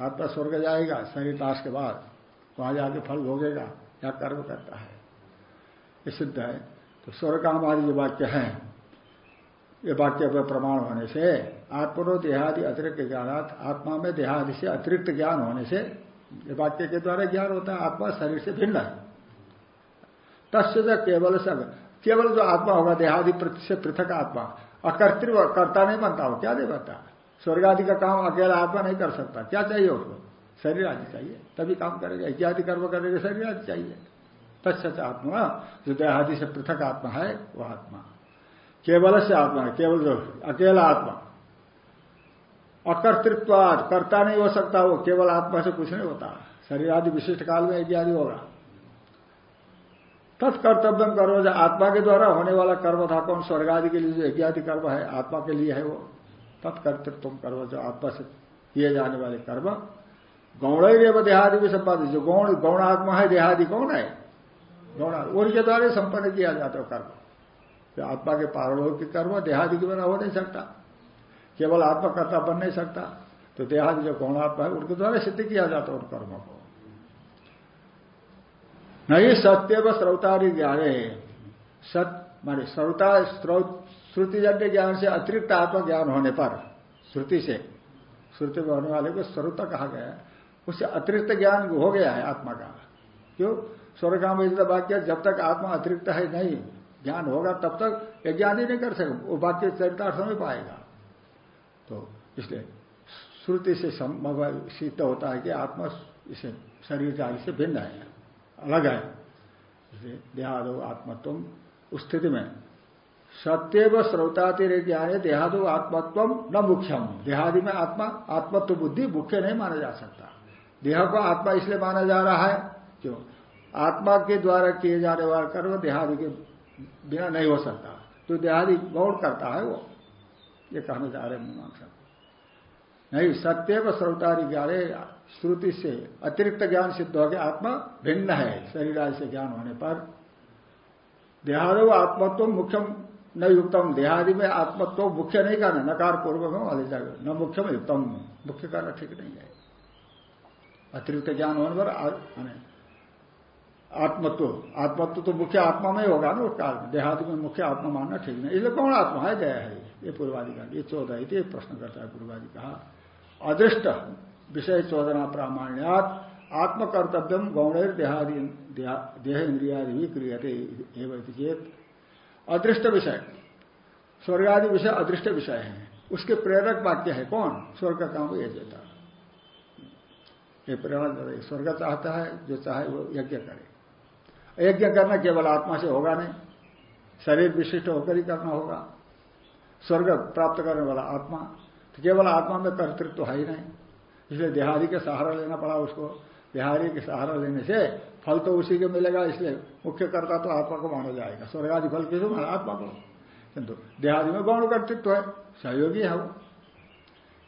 आत्मा स्वर्ग जाएगा, शरीर नाश के बाद, वहाँ जाके फल भोगेगा, या कर्म करता है। ये सिद्ध है। तो स्वर्गाम आदि जो वाक्य है। ये वाक्य पर प्रमाण होने से, आत्मनो देहादि अतिरिक्त ज्ञानात आत्मा में देहादि से अतिरिक्त ज्ञान होने से, ये वाक्य के द्वारा ज्ञान होता है, आत्मा शरीर से भिन्न है। तस्य केवल सब केवल जो आत्मा होगा, देहादि से पृथक आत्मा अकर्तृ कर्ता नहीं बनता हो क्या नहीं बनता? स्वर्ग आदि का काम अकेला आत्मा नहीं कर सकता, क्या चाहिए उसको? शरीर आदि चाहिए, तभी काम करेगा, इत्यादि कर्म करेगा, शरीर आदि चाहिए। तत्सच आत्मा जो देहादि से पृथक आत्मा है वह आत्मा। केवल से आत्मा है, केवल जो अकेला आत्मा। अकर्तृत्वाद, कर्ता नहीं हो सकता वो, केवल आत्मा से कुछ नहीं होता। शरीर आदि विशिष्ट काल में इत्यादि होगा। तत्कर्तव्य कर्म जो आत्मा के द्वारा होने वाला कर्म था, कौन? स्वर्ग आदि के लिए जो यज्ञादि कर्म है, आत्मा के लिए है वो। तत्कर्तृत्व कर्म जो आत्मा से किए जाने वाले कर्म। गौण देहादि भी संपादित, जो गौण गौण आत्मा है, देहादि कौन है? गौण उनके द्वारा संपन्न किया जाता है कर्म। तो आत्मा के पारलौकिक कर्म, देहादि के बिना हो नहीं सकता। केवल आत्मकर्ता बन नहीं सकता। तो देहादि जो गौण आत्मा है, उनके द्वारा सिद्ध किया जाता है उन कर्मों को। नहीं सत्य व श्रोतारी ज्ञान। सत, मानी श्रोता श्रुतिजन्य ज्ञान से अतिरिक्त आत्म ज्ञान होने पर, श्रुति से, श्रुति में होने वाले को श्रोता कहा गया है। उससे अतिरिक्त ज्ञान हो गया है आत्मा का। क्यों? स्वर्ग काम वाक्य जब तक आत्मा अतिरिक्त है नहीं, ज्ञान होगा तब तक ज्ञान ही नहीं कर सके, वो वाक्य चरितार्थ में पाएगा। तो इसलिए श्रुति से सिद्ध होता है कि आत्मा इसे शरीर आदि से भिन्न है, अलग है। इसलिए देहादो आत्मत्व उस स्थिति में। सत्य सत्यव श्रोतातिर ज्ञान है देहादो आत्मत्व न मुख्यम देहादि में आत्मा, आत्मत्व बुद्धि मुख्य नहीं माना जा सकता। देह को आत्मा इसलिए माना जा रहा है क्यों? आत्मा के द्वारा किए जाने वाला कर्म देहादि के बिना नहीं हो सकता। तो देहादि गौड़ करता है वो? ये कहना चाह रहे मीमांसा। नहीं सत्य व श्रोतारी ज्ञान श्रुति से अतिरिक्त ज्ञान सिद्ध हो गया आत्मा भिन्न है, शरीर आदि से ज्ञान होने पर। देहादो आत्मत्व तो मुख्यम न युक्तम। देहादि में आत्मत्व तो मुख्य नहीं करना नकार पूर्व में वाले जाएगा। न मुख्यम युक्तम। मुख्य करना ठीक नहीं है। अतिरिक्त ज्ञान होने पर आत्मत्व। आत्मत्व तो मुख्य आत्मा में होगा ना उस काल में। देहादि में मुख्य आत्मा मानना ठीक नहीं। इसलिए कौन आत्मा है? दया है। ये पूर्वादि का। ये चौदह ही प्रश्न करता है पूर्वादि कहा अदृष्ट, विषय चौदना प्रामाण्यात आत्मकर्तव्यम गौणेर देहादि देह इंद्रियादि भी क्रियते एवं चेत। अदृष्ट विषय। स्वर्गादि विषय अदृष्ट विषय है। उसके प्रेरक वाक्य है कौन? स्वर्ग का काम ये देता ये प्रेरणा स्वर्ग चाहता है, जो चाहे वो यज्ञ करे। यज्ञ करना केवल आत्मा से होगा नहीं। शरीर विशिष्ट होकर ही करना होगा। स्वर्ग प्राप्त करने वाला आत्मा। तो केवल आत्मा में कर्तृत्व तो है ही नहीं। इसलिए देहादि का सहारा लेना पड़ा उसको। देहादि के सहारा लेने से फल तो उसी के मिलेगा, इसलिए मुख्य कर्ता तो आत्मा को माना जाएगा। स्वर्ग आदि फल किसको माना आत्मा को। किंतु देहादि में गौण कर्तृत्व है, सहयोगी है वो।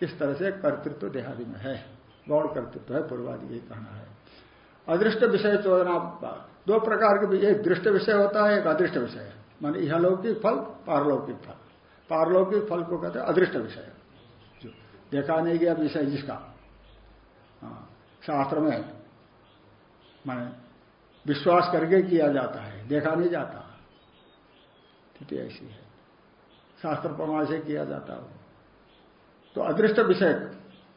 इस तरह से कर्तृत्व देहादि में है। गौण कर्तृत्व है, पूर्वादि यही कहना है। अदृष्ट विषय चोदना दो प्रकार के एक दृष्ट विषय होता है एक अदृष्ट विषय। मान इहलौकिक फल पारलौकिक फल। पारलौकिक फल को कहते हैं अदृष्ट विषय। जो देखा नहीं गया विषय जिसका। हाँ, शास्त्र में माने विश्वास करके किया जाता है देखा नहीं जाता। स्थिति ऐसी है। शास्त्र प्रमाण से किया जाता हो। तो अदृष्ट विषय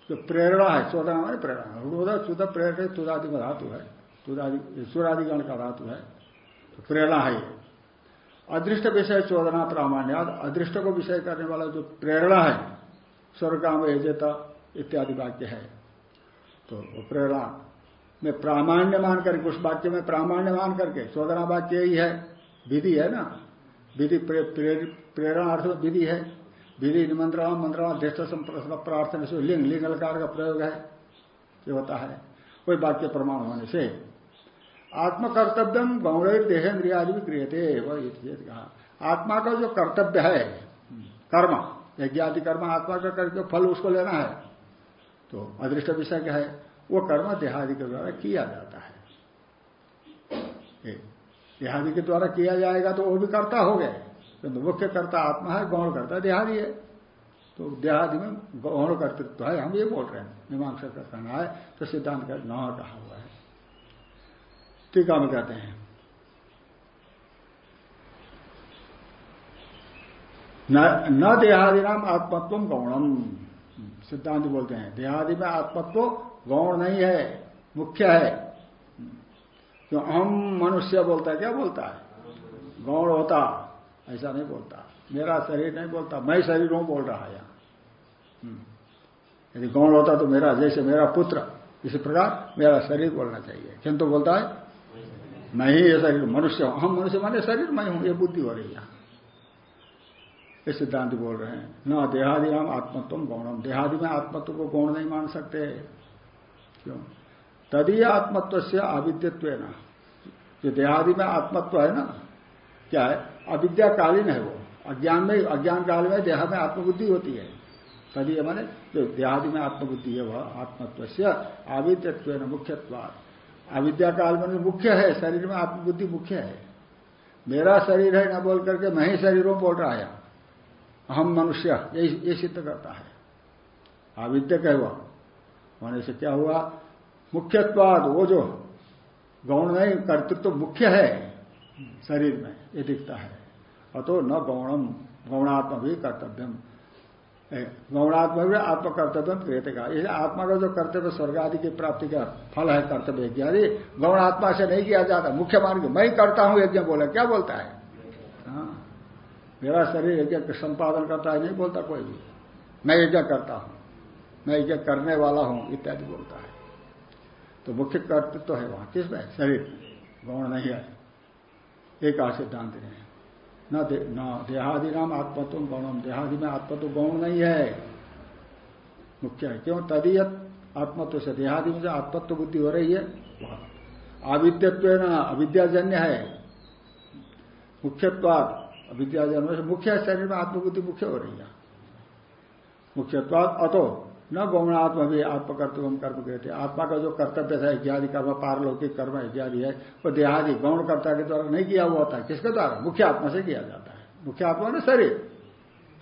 जो प्रेरणा है चौदह हमारे प्रेरणा रुणोदा चुदा प्रेरणा तुदादि का धातु है। तुदादि सूरादिगण का धातु है तो प्रेरणा है अदृष्ट विषय चौदना प्रामाण्य अदृष्ट को विषय करने वाला जो प्रेरणा है स्वर्ग काम एजेता इत्यादि वाक्य है। तो वो प्रेरणा में प्रामाण्य मान करके, उस वाक्य में प्रामाण्य मान करके, चौदना वाक्य यही है, विधि है ना? विधि प्रेरणा अर्थ विधि है। विधि निमंत्रण, मंत्रण अध्यक्ष प्रार्थना से लिंग लिंग अलकार का प्रयोग है, ये होता है। कोई वाक्य प्रमाण होने से आत्मकर्तव्यम गौड़ देहेन्द्रियादि भी थे वह कहा। आत्मा का जो कर्तव्य है, कर्म, यज्ञादि कर्म, आत्मा का करके फल उसको लेना है तो अदृष्ट विषय क्या है? वो कर्म देहादि के द्वारा किया जाता है। देहादि के द्वारा किया जाएगा तो वो भी कर्ता हो गए। किंतु मुख्य कर्ता आत्मा है, गौण करता देहादि है। तो देहादि में गौण कर्तृत्व है, हम ये बोल रहे हैं। मीमांसा का कहना है तो सिद्धांत का न कहा हुआ है। टीका में कहते हैं। न देहादि नाम आत्मत्व गौणम सिद्धांत बोलते हैं। देहादि में आत्मत्व गौण नहीं है, मुख्य है। क्यों? हम मनुष्य बोलता है, क्या बोलता है? गौण होता, ऐसा नहीं बोलता। मेरा शरीर नहीं बोलता, मैं शरीर हूँ बोल रहा है यहाँ। हम्म। यदि गौण होता तो मेरा, जैसे मेरा पुत्र, इसी प्रकार मेरा शरीर बोलना चाहिए। किंतु बोलता है मैं ही ये शरीर मनुष्य हूँ। हम मनुष्य माने शरीर मैं हूँ, ये बुद्धि हो रही है। ये सिद्धांत बोल रहे हैं, न देहादि नाम आत्मत्व गौणम देहादि में आत्मत्व को गौण नहीं मान सकते। क्यों? तदीय आत्मत्व से आविद्यत्व न जो देहादि में आत्मत्व है ना? क्या है? अविद्याकालीन है वो। अज्ञान में, अज्ञान काल में देह में आत्मबुद्धि होती है। तदीय माने, जो देहादि में आत्मबुद्धि है वह आत्मत्व से आविद्यत्व मुख्यत्वाद अविद्या काल में मुख्य है, शरीर में आत्मबुद्धि मुख्य है। मेरा शरीर है, ना बोल करके मैं ही शरीरों बोल रहा है। हम मनुष्य, ये सिद्ध करता है। अविद्य कह हुआ? होने से क्या हुआ? मुख्यत्वाद, वो जो गौण नहीं, कर्तृत्व तो मुख्य है शरीर में, ये दिखता है। अतो न गौणम गौणात्मा भी कर्तव्यम। गौणात्मा भी आत्मकर्तव्य क्रियते का इसलिए आत्मा का जो कर्तव्य, स्वर्ग आदि की प्राप्ति का फल है कर्तव्य यज्ञ आदि गौण आत्मा से नहीं किया जाता। मुख्य मान के मैं करता हूँ यज्ञ बोला, क्या बोलता है? हाँ। मेरा शरीर यज्ञ संपादन करता है, नहीं बोलता कोई भी। मैं यज्ञ करता हूँ, मैं यज्ञ करने वाला हूँ, इत्यादि बोलता है। तो मुख्य कर्तव्य तो है वहाँ। किसमें? शरीर। गौण नहीं है। एक सिद्धांत नहीं न दे, देहादि नाम आत्मत्व गौणम देहादि में आत्मत्व गौण नहीं है। मुख्य है। क्यों? तदीयत आत्मत्व से देहादि में जो आत्मत्व बुद्धि हो रही है न अविद्याजन्य है। मुख्यत्वाद अविद्याजन्य मुख्य शरीर में आत्मबुद्धि मुख्य हो रही है। मुख्यत्वाद अतो न गौणात्मा भी आत्मकर्तव्य कर्म कहते आत्मा का जो कर्तव्य था इत्यादि कर्म पारलौकिक कर्म इत्यादि है वो देहादि गौण कर्ता के द्वारा नहीं किया हुआ होता किसके द्वारा? मुख्य आत्मा से किया जाता है। मुख्य आत्मा ने शरीर।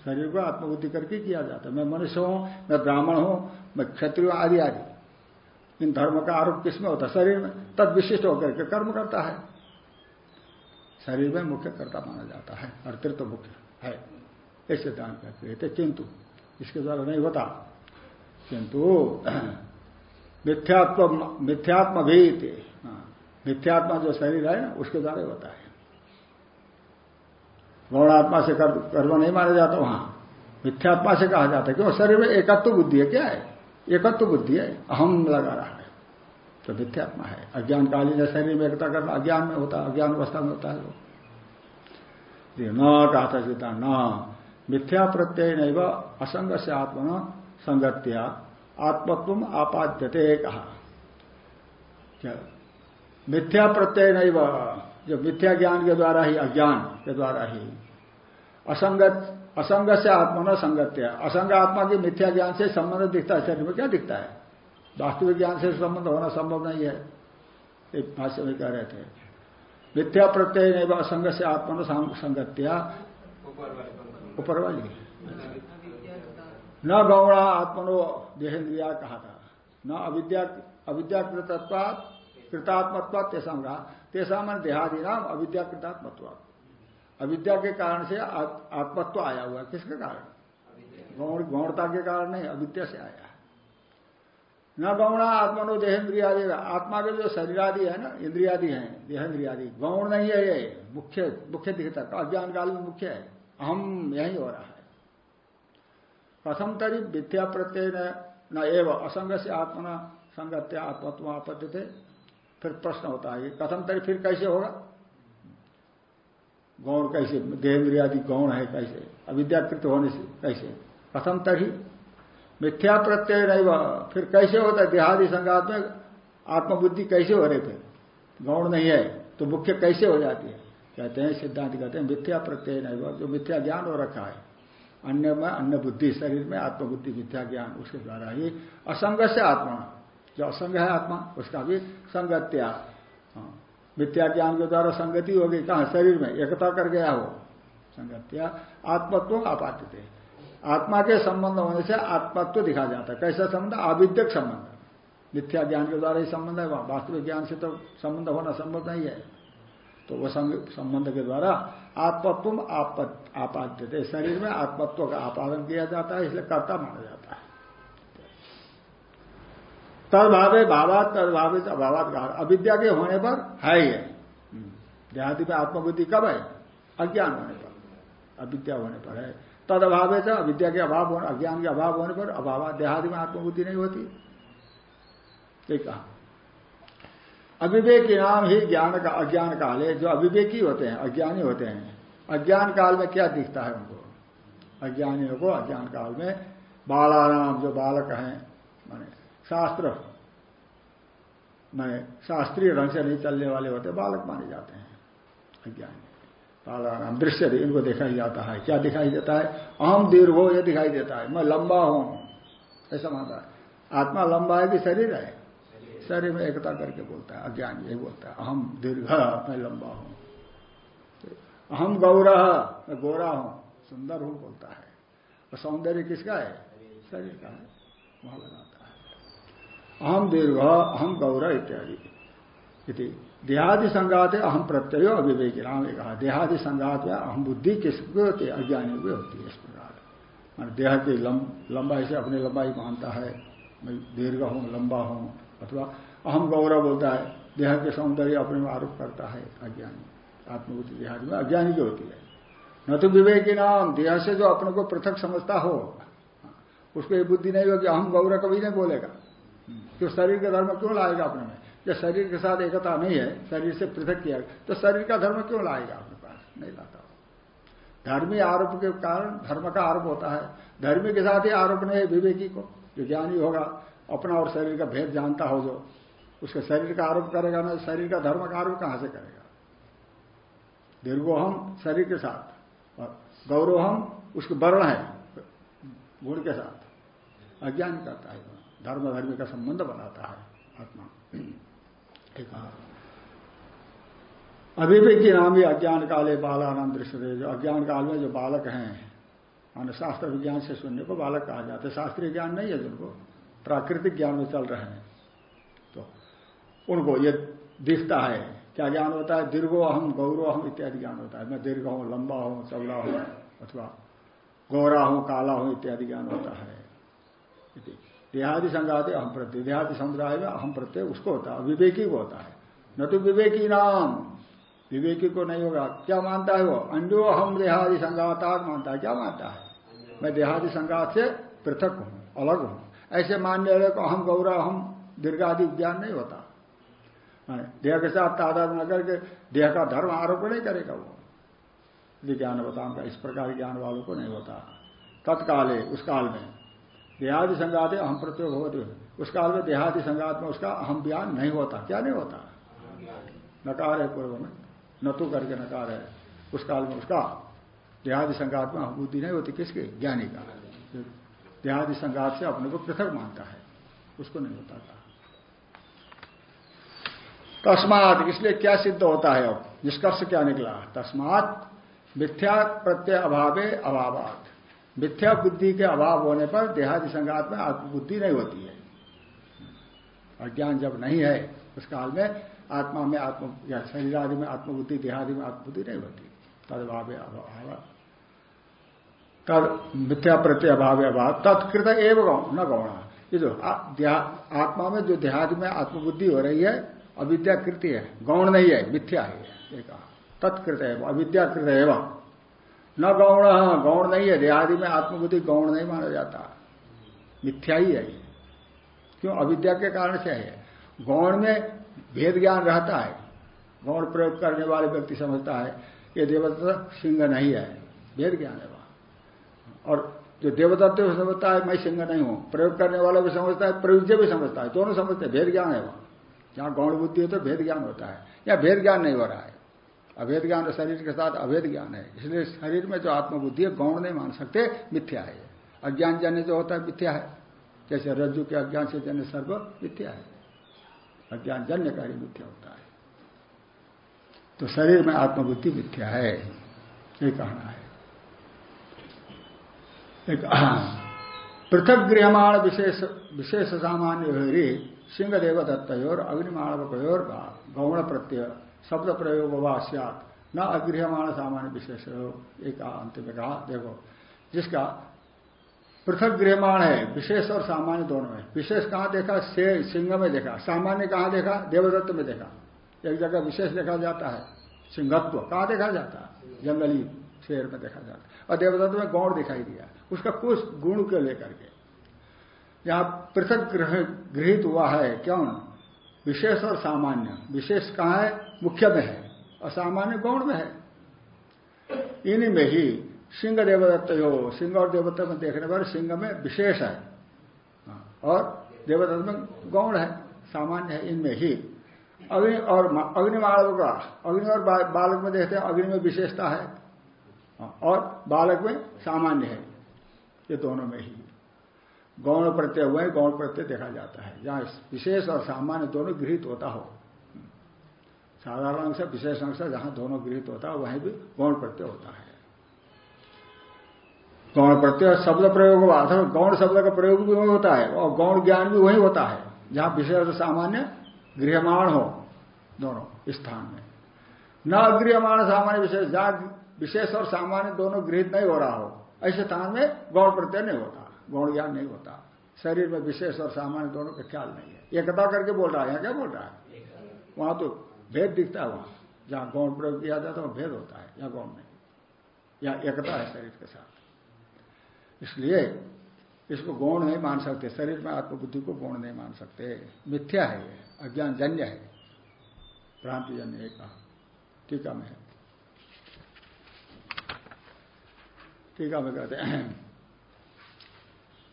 शरीर को आत्मबुद्धि करके किया जाता है। मैं मनुष्य हूँ, मैं ब्राह्मण हूँ, मैं क्षत्रिय आदि आदि। इन धर्म का आरोप किसमें होता है? शरीर में। तद विशिष्ट होकर के कर्म करता है। शरीर में मुख्य कर्ता माना जाता है। अर्तृत्व मुख्य है। ऐसे दान करते किंतु इसके द्वारा नहीं होता। किंतु मिथ्यात्व मिथ्यात्म भी हाँ, मिथ्यात्मा जो शरीर है ना उसके द्वारा होता है। गौणात्मा से कर्म नहीं माना जाता वहाँ। मिथ्यात्मा से कहा जाता है क्यों शरीर में एकत्व बुद्धि है क्या है? एकत्व बुद्धि है। अहम लगा रहा है। तो मिथ्यात्मा है। अज्ञान कालीन शरीर में एकता करना अज्ञान में होता है अज्ञान अवस्था में होता है वो। न कहा था सीता न। मिथ्या प्रत्यय नहीं असंग से आत्मा संगत्या आत्मत्व आपाद्यते कहा। क्या? मिथ्या प्रत्यय नहीं वह जो मिथ्या ज्ञान के द्वारा ही अज्ञान के द्वारा ही। असंगत असंग से आत्मा न संगत्य। असंग आत्मा की मिथ्या ज्ञान से संबंध दिखता है शरीर में क्या दिखता है? वास्तविक ज्ञान से संबंध होना संभव नहीं है एक भाष्य में कह रहे थे। मिथ्या प्रत्यय नहीं वह असंग से आत्मा न संगत्या ऊपर वाली। न गौणा आत्मनो देहेन्द्रिया कहा था। न अविद्या अविद्याकृतत्वा कृतात्मत्वा तेषा कहा तेषा मन देहादि नाम अविद्याकृतात्मत्व अविद्या के कारण से आत्मत्व आया हुआ किसके कारण? गौण, गौणता के कारण नहीं, अविद्या से आया न गौणा आत्मनो देहेन्द्रियादि आत्मा के जो शरीरादि है ना, इंद्रियादि है, देहेन्द्रियादि। गौण नहीं है ये, मुख्य मुख्य दिखता अज्ञान काल में मुख्य है। अहम यही हो रहा है। प्रथम तरी विद्या प्रत्यय न एवं असंग से आत्मना संगत्या आत्मत्व आपत्ति थे फिर प्रश्न होता है कथम तरी फिर कैसे होगा? गौण कैसे? देहेन्द्रियादि गौण है कैसे? अविद्याकृत होने से कैसे? कथम तरी मिथ्या प्रत्यय नहीं फिर कैसे होता है? देहादि संघात में आत्मबुद्धि कैसे हो रहे फिर गौण नहीं है तो मुख्य कैसे हो जाती है? कहते हैं, सिद्धांत कहते हैं, मिथ्या प्रत्यय नहीं जो मिथ्या ज्ञान हो रखा है। अन्य में अन्य बुद्धि शरीर में आत्मबुद्धि मिथ्या ज्ञान उसके द्वारा ही असंग से आत्मा। जो असंग है आत्मा उसका भी संगत्या। हाँ, मिथ्या ज्ञान के द्वारा संगति होगी कहा? शरीर में। एकता कर गया हो। संगत्या। आत्मत्व आपात थे आत्मा के संबंध होने से आत्मत्व दिखा जाता है। कैसा संबंध? आविद्यक संबंध। मिथ्या ज्ञान के द्वारा ही संबंध है वास्तविक ज्ञान से तो संबंध होना संभव नहीं है। तो वह संबंध के द्वारा आत्मत्व आपाद्य थे शरीर में आत्मत्व का आपादन किया जाता है, इसलिए कर्ता माना जाता है। तदभावे भावात तदभावित अभावात कहा। अविद्या के होने पर है ये। देहादि में आत्मबुद्धि कब है? अज्ञान होने पर। अविद्या होने पर है। तद अभाव है अविद्या के अभाव होने, अज्ञान के अभाव होने पर अभाव देहादि में आत्मबुद्धि नहीं होती। कहा। अविवेकी नाम ही ज्ञान का, अज्ञान काल है, जो अविवेकी होते हैं, अज्ञानी होते हैं। अज्ञान काल में क्या दिखता है उनको? अज्ञानियों को अज्ञान काल में बालाराम जो बालक हैं, माने शास्त्र, माने शास्त्रीय ढंग से नहीं चलने वाले होते, बालक माने जाते हैं, अज्ञानी। बालाराम दृश्य इनको दिखाई जाता है। क्या दिखाई देता है? अहम दीर्घ हो यह दिखाई देता है। मैं लंबा हूँ। ऐसा मानता है। आत्मा लंबा है कि शरीर है? शरीर में एकता करके बोलता है, अज्ञान, यही बोलता है, अहम, दीर्घ, मैं लंबा हूँ। अहम गौरा मैं गोरा हूँ, सुंदर हूँ बोलता है। और सौंदर्य किसका है? शरीर का है, वहाँ लगाता है। अहम दीर्घ, अहम गौरा इत्यादि। देहादि संघात है, अहम प्रत्यय अविवेकी राम ने कहा देहादि संघात में अहम बुद्धि किसकी होती है? अज्ञानी भी होती है इस प्रकार। देह की लंबाई से अपनी लंबाई मानता है, मैं दीर्घ हूँ, लंबा हूँ अथवा अहम गौरव बोलता है, देह के सौंदर्य अपने में आरोप करता है अज्ञानी। आत्मबुद्धि देहादि में अज्ञानी की होती है। न तो विवेकी नाम, देह से जो अपने को पृथक समझता हो, उसको ये बुद्धि नहीं होगी अहम गौरव कभी नहीं बोलेगा। तो शरीर का धर्म क्यों लाएगा अपने में? जब शरीर के साथ एकता नहीं है, शरीर से पृथक किया तो शरीर का धर्म क्यों लाएगा अपने पास? नहीं लाता धर्मी आरोप के कारण धर्म का आरोप होता है। धर्मी के साथ ही आरोप नहीं है विवेकी को, जो ज्ञानी होगा। अपना और शरीर का भेद जानता हो जो, उसके शरीर का आरोप करेगा, ना शरीर का धर्म का आरोप कहाँ से करेगा? दीर्घोहम शरीर के साथ, और गौरवहम उसके वर्ण है, गुण के साथ। अज्ञान करता है, धर्म धर्म का संबंध बनाता है आत्मा। ठीक अभिवेकी नाम ही अज्ञान काले बालानंद दृश्य जो अज्ञान काल में जो बालक हैं, मान शास्त्र विज्ञान से सुनने को बालक कहा जाता है। शास्त्रीय ज्ञान नहीं है जिनको। प्राकृतिक ज्ञान में चल रहे हैं। तो उनको ये दिखता है, क्या ज्ञान होता है? दीर्घो अहम गौरव अहम इत्यादि ज्ञान होता है। मैं दीर्घ हूँ, लंबा हूँ, चौड़ा हूँ, अथवा गौरा हूँ, काला हूँ इत्यादि ज्ञान होता है। देहादि संघाते अहम प्रत्यय। देहादि समुदाय में अहम प्रत्यय उसको होता है, विवेकी को होता है। न तो विवेकी नाम। विवेकी को नहीं होगा। क्या मानता है वो? अंडो अहम देहादि संघाता मानता है। क्या मानता है? मैं देहादि संघात से पृथक हूँ, अलग हूँ। ऐसे मानने वाले को अहम गौरव हम दीर्घादि ज्ञान नहीं होता। देह के साथ तादाद न करके देह का धर्म आरोप नहीं करेगा वो। यदि ज्ञान बताओ का इस प्रकार ज्ञान वालों को नहीं होता। तत्काले, उस काल में। देहादि संगात है अहम प्रत्योग होते उस काल में देहादि संगात में उसका अहम ज्ञान नहीं होता। क्या नहीं होता? नकार है पूर्व में। न तो करके नकार है। उस काल में उसका देहादि संगात में अहम बुद्धि नहीं होती। किसके? ज्ञानी का। देहादि संघात से अपने को पृथक मानता है। उसको नहीं होता था। तस्मात, इसलिए क्या सिद्ध होता है अब? निष्कर्ष क्या निकला? तस्मात, मिथ्या प्रत्यय अभावे अभावात। मिथ्या बुद्धि के अभाव होने पर देहादि संगात में आत्मबुद्धि नहीं होती है। अज्ञान जब नहीं है, उस काल में आत्मा में आत्म, या शरीर आदि में आत्मबुद्धि, देहादि में आत्मबुद्धि नहीं होती। तदभाव अभाव। तद मिथ्या प्रत्यय अभाव अभाव। तत्कृत एवं न गौणा। ये जो आत्मा में जो देहादि में आत्मबुद्धि हो रही है अविद्याकृति है गौण नहीं है, मिथ्या है तत्कृत है अविद्याकृत एवं। न गौण गौण नहीं है, देहादि में आत्मबुद्धि गौण नहीं माना जाता। मिथ्या ही है क्यों? अविद्या के कारण से है। गौण में भेद ज्ञान रहता है। गौण प्रयोग करने वाले व्यक्ति समझता है, ये देवता सिंह नहीं है। भेद ज्ञान है और जो देवदत्त भी समझता है, मैं सिंह नहीं हूँ। प्रयोग करने वाला भी समझता है प्रयुज्य भी समझता है। दोनों समझते हैं, भेद ज्ञान है वहाँ जहाँ गौण बुद्धि है तो भेद ज्ञान होता है। या भेद ज्ञान नहीं हो रहा है। अभेद ज्ञान शरीर के साथ अभेद ज्ञान है। इसलिए शरीर में जो आत्मबुद्धि है, गौण नहीं मान सकते, मिथ्या है। अज्ञान जन्य जो होता है, मिथ्या है। जैसे रज्जु के अज्ञान से जन्य सर्व मिथ्या है। अज्ञान जन्य कार्य मिथ्या होता है। तो शरीर में आत्मबुद्धि मिथ्या है। ये कहना है। पृथक गृहमाण विशेष विशेष सामान्य हरि सिंह देवदत्तोर अग्निमाणवकोर गौण प्रत्यय शब्द प्रयोग वास्यात न अगृहमाण सामान्य विशेष एक अंत में कहा, देखो, जिसका पृथक गृहमाण है, विशेष और सामान्य दोनों में, विशेष कहाँ देखा, से, सिंह में देखा, सामान्य कहाँ देखा, देवदत्त में देखा, एक जगह विशेष देखा जाता है, सिंहत्व कहाँ देखा जाता है, जंगली शेर में देखा जाता है। और देवदत्त में गौण दिखाई दिया उसका कुछ गुण के लेकर के। यहाँ पृथक गृहित हुआ है, क्यों? विशेष और सामान्य। विशेष कहाँ है? मुख्य में है। और सामान्य गौण में है। इन्हीं में ही सिंह देवदत्त हो सिंह और देवदत्त में देखने पर सिंह में विशेष है। और देवदत्त में गौण है, सामान्य है इनमें ही। अग्नि और अग्निमाणव का, अग्नि और बालक में देखते हैं, अग्नि में विशेषता है। और बालक में सामान्य है। ये दोनों में ही। गौण प्रत्यय हुए गौण प्रत्यय देखा जाता है। जहाँ विशेष और सामान्य दोनों गृहित होता हो। साधारण अंश, विशेष अंश, जहाँ दोनों गृहित होता है, वहीं भी गौण प्रत्यय होता है। गौण प्रत्यय शब्द प्रयोग अथवा गौण शब्द का प्रयोग भी वही होता है और गौण ज्ञान भी वही होता है, जहाँ विशेष और सामान्य गृहमाण हो दोनों स्थान में। न गृहमाण सामान्य विशेष, जहाँ विशेष और सामान्य दोनों गृहित नहीं हो रहा हो। ऐसे स्थान में गौण प्रत्यय नहीं होता, गौण ज्ञान नहीं होता। शरीर में विशेष और सामान्य दोनों का ख्याल नहीं है। एकता करके बोल रहा है, यहाँ क्या बोल रहा है? वहाँ तो भेद दिखता है वहाँ। जहाँ गौण प्रयोग किया जाता है भेद होता है या गौण नहीं। या एकता है शरीर के साथ। इसलिए इसको गौण नहीं मान सकते, शरीर में आत्मबुद्धि को गौण नहीं मान सकते। मिथ्या है ये अज्ञान जन्य है भ्रांति जन्य कहा टीका में है टीका में कहते हैं।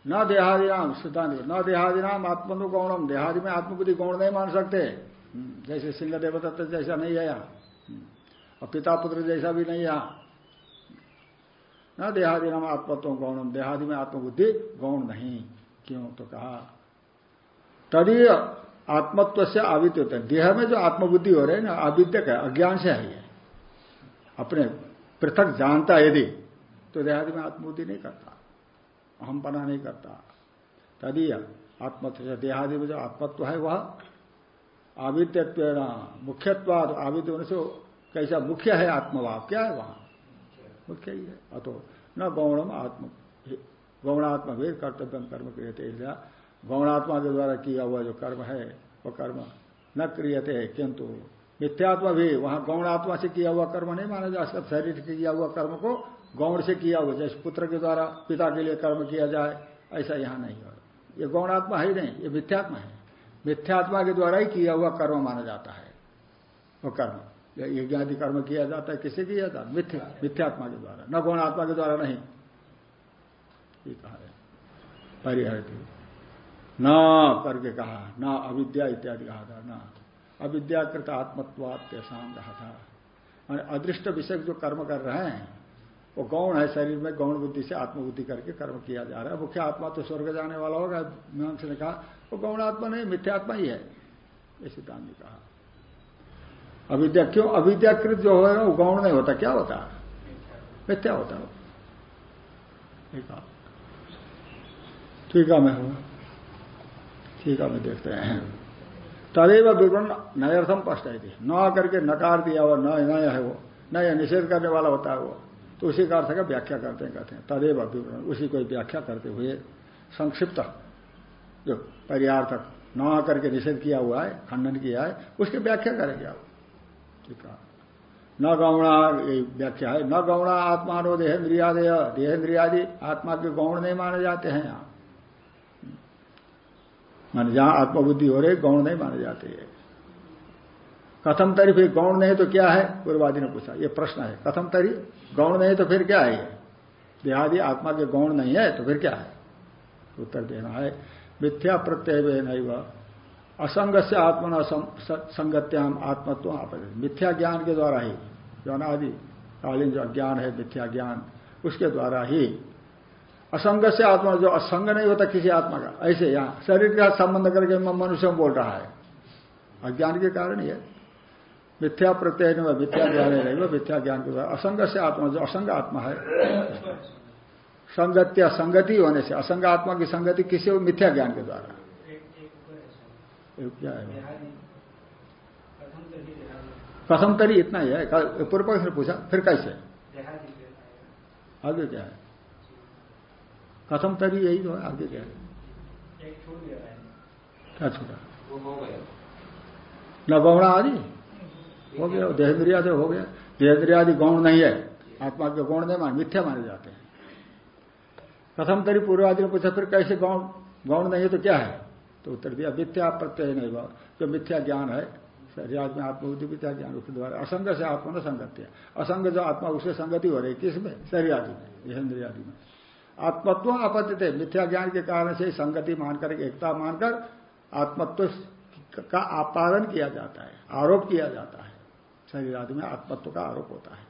न देहादिनाम सिद्धांत न देहादिनाम आत्मनु गौणम देहादि में आत्मबुद्धि गौण नहीं मान सकते। हम्म, जैसे सिंह देवदत्त जैसा नहीं है यहाँ और पिता पुत्र जैसा भी नहीं यहाँ न देहादि नाम आत्मत्व गौणम। देहादि में आत्मबुद्धि गौण नहीं। क्यों? तो कहा तदीय आत्मत्व से आवित्य होता है। देह में जो आत्मबुद्धि हो रही है ना आविद्यक है अज्ञान से है अपने पृथक जानता यदि तो देहादि में आत्मबुद्धि नहीं करता। अहम पना नहीं करता। तदीय आत्मत्व देहादि में जो आत्मत्व है वह आविद्यत्व मुख्यत्वाद, आविद्य होने से कैसा मुख्य है आत्मभाव? क्या है वहाँ? मुख्य ही है। अतो न गौणम आत्म गौणात्मा भी कर्तव्य कर्म क्रियते गौणात्मा के द्वारा किया हुआ जो कर्म है, वह कर्म न क्रियते, किंतु मिथ्यात्मा भी वहाँ गौणात्मा से किया हुआ कर्म नहीं माना जा सकता। शरीर से किया हुआ कर्म को गौण से किया हुआ, जैसे पुत्र के द्वारा पिता के लिए कर्म किया जाए, ऐसा यहाँ नहीं हो ये गौणात्मा है ही नहीं, ये मिथ्यात्मा है। मिथ्यात्मा के द्वारा ही किया हुआ कर्म माना जाता है। वो कर्म यज्ञादि कर्म किया जाता है, किसे किया जाता है? मिथ्या, मिथ्यात्मा के द्वारा, न गौण आत्मा के द्वारा नहीं। ये कहा है न करके कहा, न अविद्या इत्यादि कहा था, न। अविद्याकृत आत्मत्वाद शाम कहा था अदृष्ट विषय जो कर्म कर रहे हैं वो गौण है शरीर में? गौण बुद्धि से आत्मबुद्धि करके कर्म किया जा रहा है? मुख्य आत्मा तो स्वर्ग जाने वाला होगा? मीमांस ने कहा वो गौण आत्मा नहीं मिथ्यात्मा ही है। ये सिद्धांत ने कहा। अविद्या क्यों? अविद्याकृत जो है वो गौण नहीं होता? क्या होता? मिथ्या होता है। ठीक है, मैं हूँ। ठीक है, मैं देखते हैं। तदेव विवरण नयर्थम स्पष्ट है न करके नकार दिया हुआ नया है वो। नया निषेध करने वाला होता है वो। तो उसी का अर्थ का व्याख्या करते हैं, कहते हैं। तदेव विवरण उसी को व्याख्या करते हुए संक्षिप्त जो परियार्थक न करके निषेध किया हुआ है, खंडन किया है, उसकी व्याख्या करेंगे आप। ठीक है। न गौणा व्याख्या है, न गौणा आत्मा आत्मानो देहेन्द्रियादय देहेन्द्रियादि आत्मा के गौण नहीं माने जाते हैं यहाँ। मान जहाँ आत्मबुद्धि हो रही, गौण नहीं माने जाते हैं। कथम तरी फिर गौण नहीं तो क्या है? पूर्वादि ने पूछा। ये प्रश्न है। कथम तरी? गौण नहीं तो फिर क्या है ये? देहादि आत्मा के गौण नहीं है तो फिर क्या है? उत्तर देना है। मिथ्या प्रत्यय वे नहीं वह असंग से आत्मना संगत्याम आत्मत्व आप मिथ्या ज्ञान के द्वारा ही जो अनादि कालीन जो अज्ञान है, मिथ्या ज्ञान, उसके द्वारा ही असंग से आत्मा जो असंग नहीं होता किसी आत्मा का, ऐसे यहाँ शरीर के संबंध करके मनुष्य बोल रहा है। अज्ञान के कारण ही है। मिथ्या प्रत्यय नहीं हुआ, मिथ्या ज्ञान नहीं वो मिथ्या ज्ञान के द्वारा असंग से आत्मा जो, असंग आत्मा है। संगति होने से, असंग आत्मा की संगति किसी हो मिथ्या ज्ञान के द्वारा। क्या है? कथम तरी इतना ही है। पूर्व पक्ष ने पूछा, फिर कैसे? आगे क्या है? कथम तरी यही तो है, आगे क्या है? क्या छोटा? न गौड़ा आदि? हो गया देहेंद्रिया से हो गया। देहेंद्रियादि गौण नहीं है। आत्मा के गौण नहीं, मान मिथ्या माने जाते हैं। प्रथम तरी पूर्वादि ने पूछा, फिर कैसे गौण गौण नहीं है तो क्या है? तो उत्तर दिया, मिथ्या प्रत्यय नहीं हुआ। जो मिथ्या ज्ञान है, शरीर में आत्मबुद्धि, मिथ्या ज्ञान, उसके द्वारा असंग से आत्मा न संगत्य असंग जो आत्मा, उससे संगति हो रही किसमें शरीर आदि में देहेंद्रिया आदि में। आत्मत्व आपत्ति थे। मिथ्या ज्ञान के कारण से संगति मानकर, एकता मानकर आत्मत्व का आपादन किया जाता है, आरोप किया जाता है। शरीर आदि में आत्मत्व का आरोप होता है।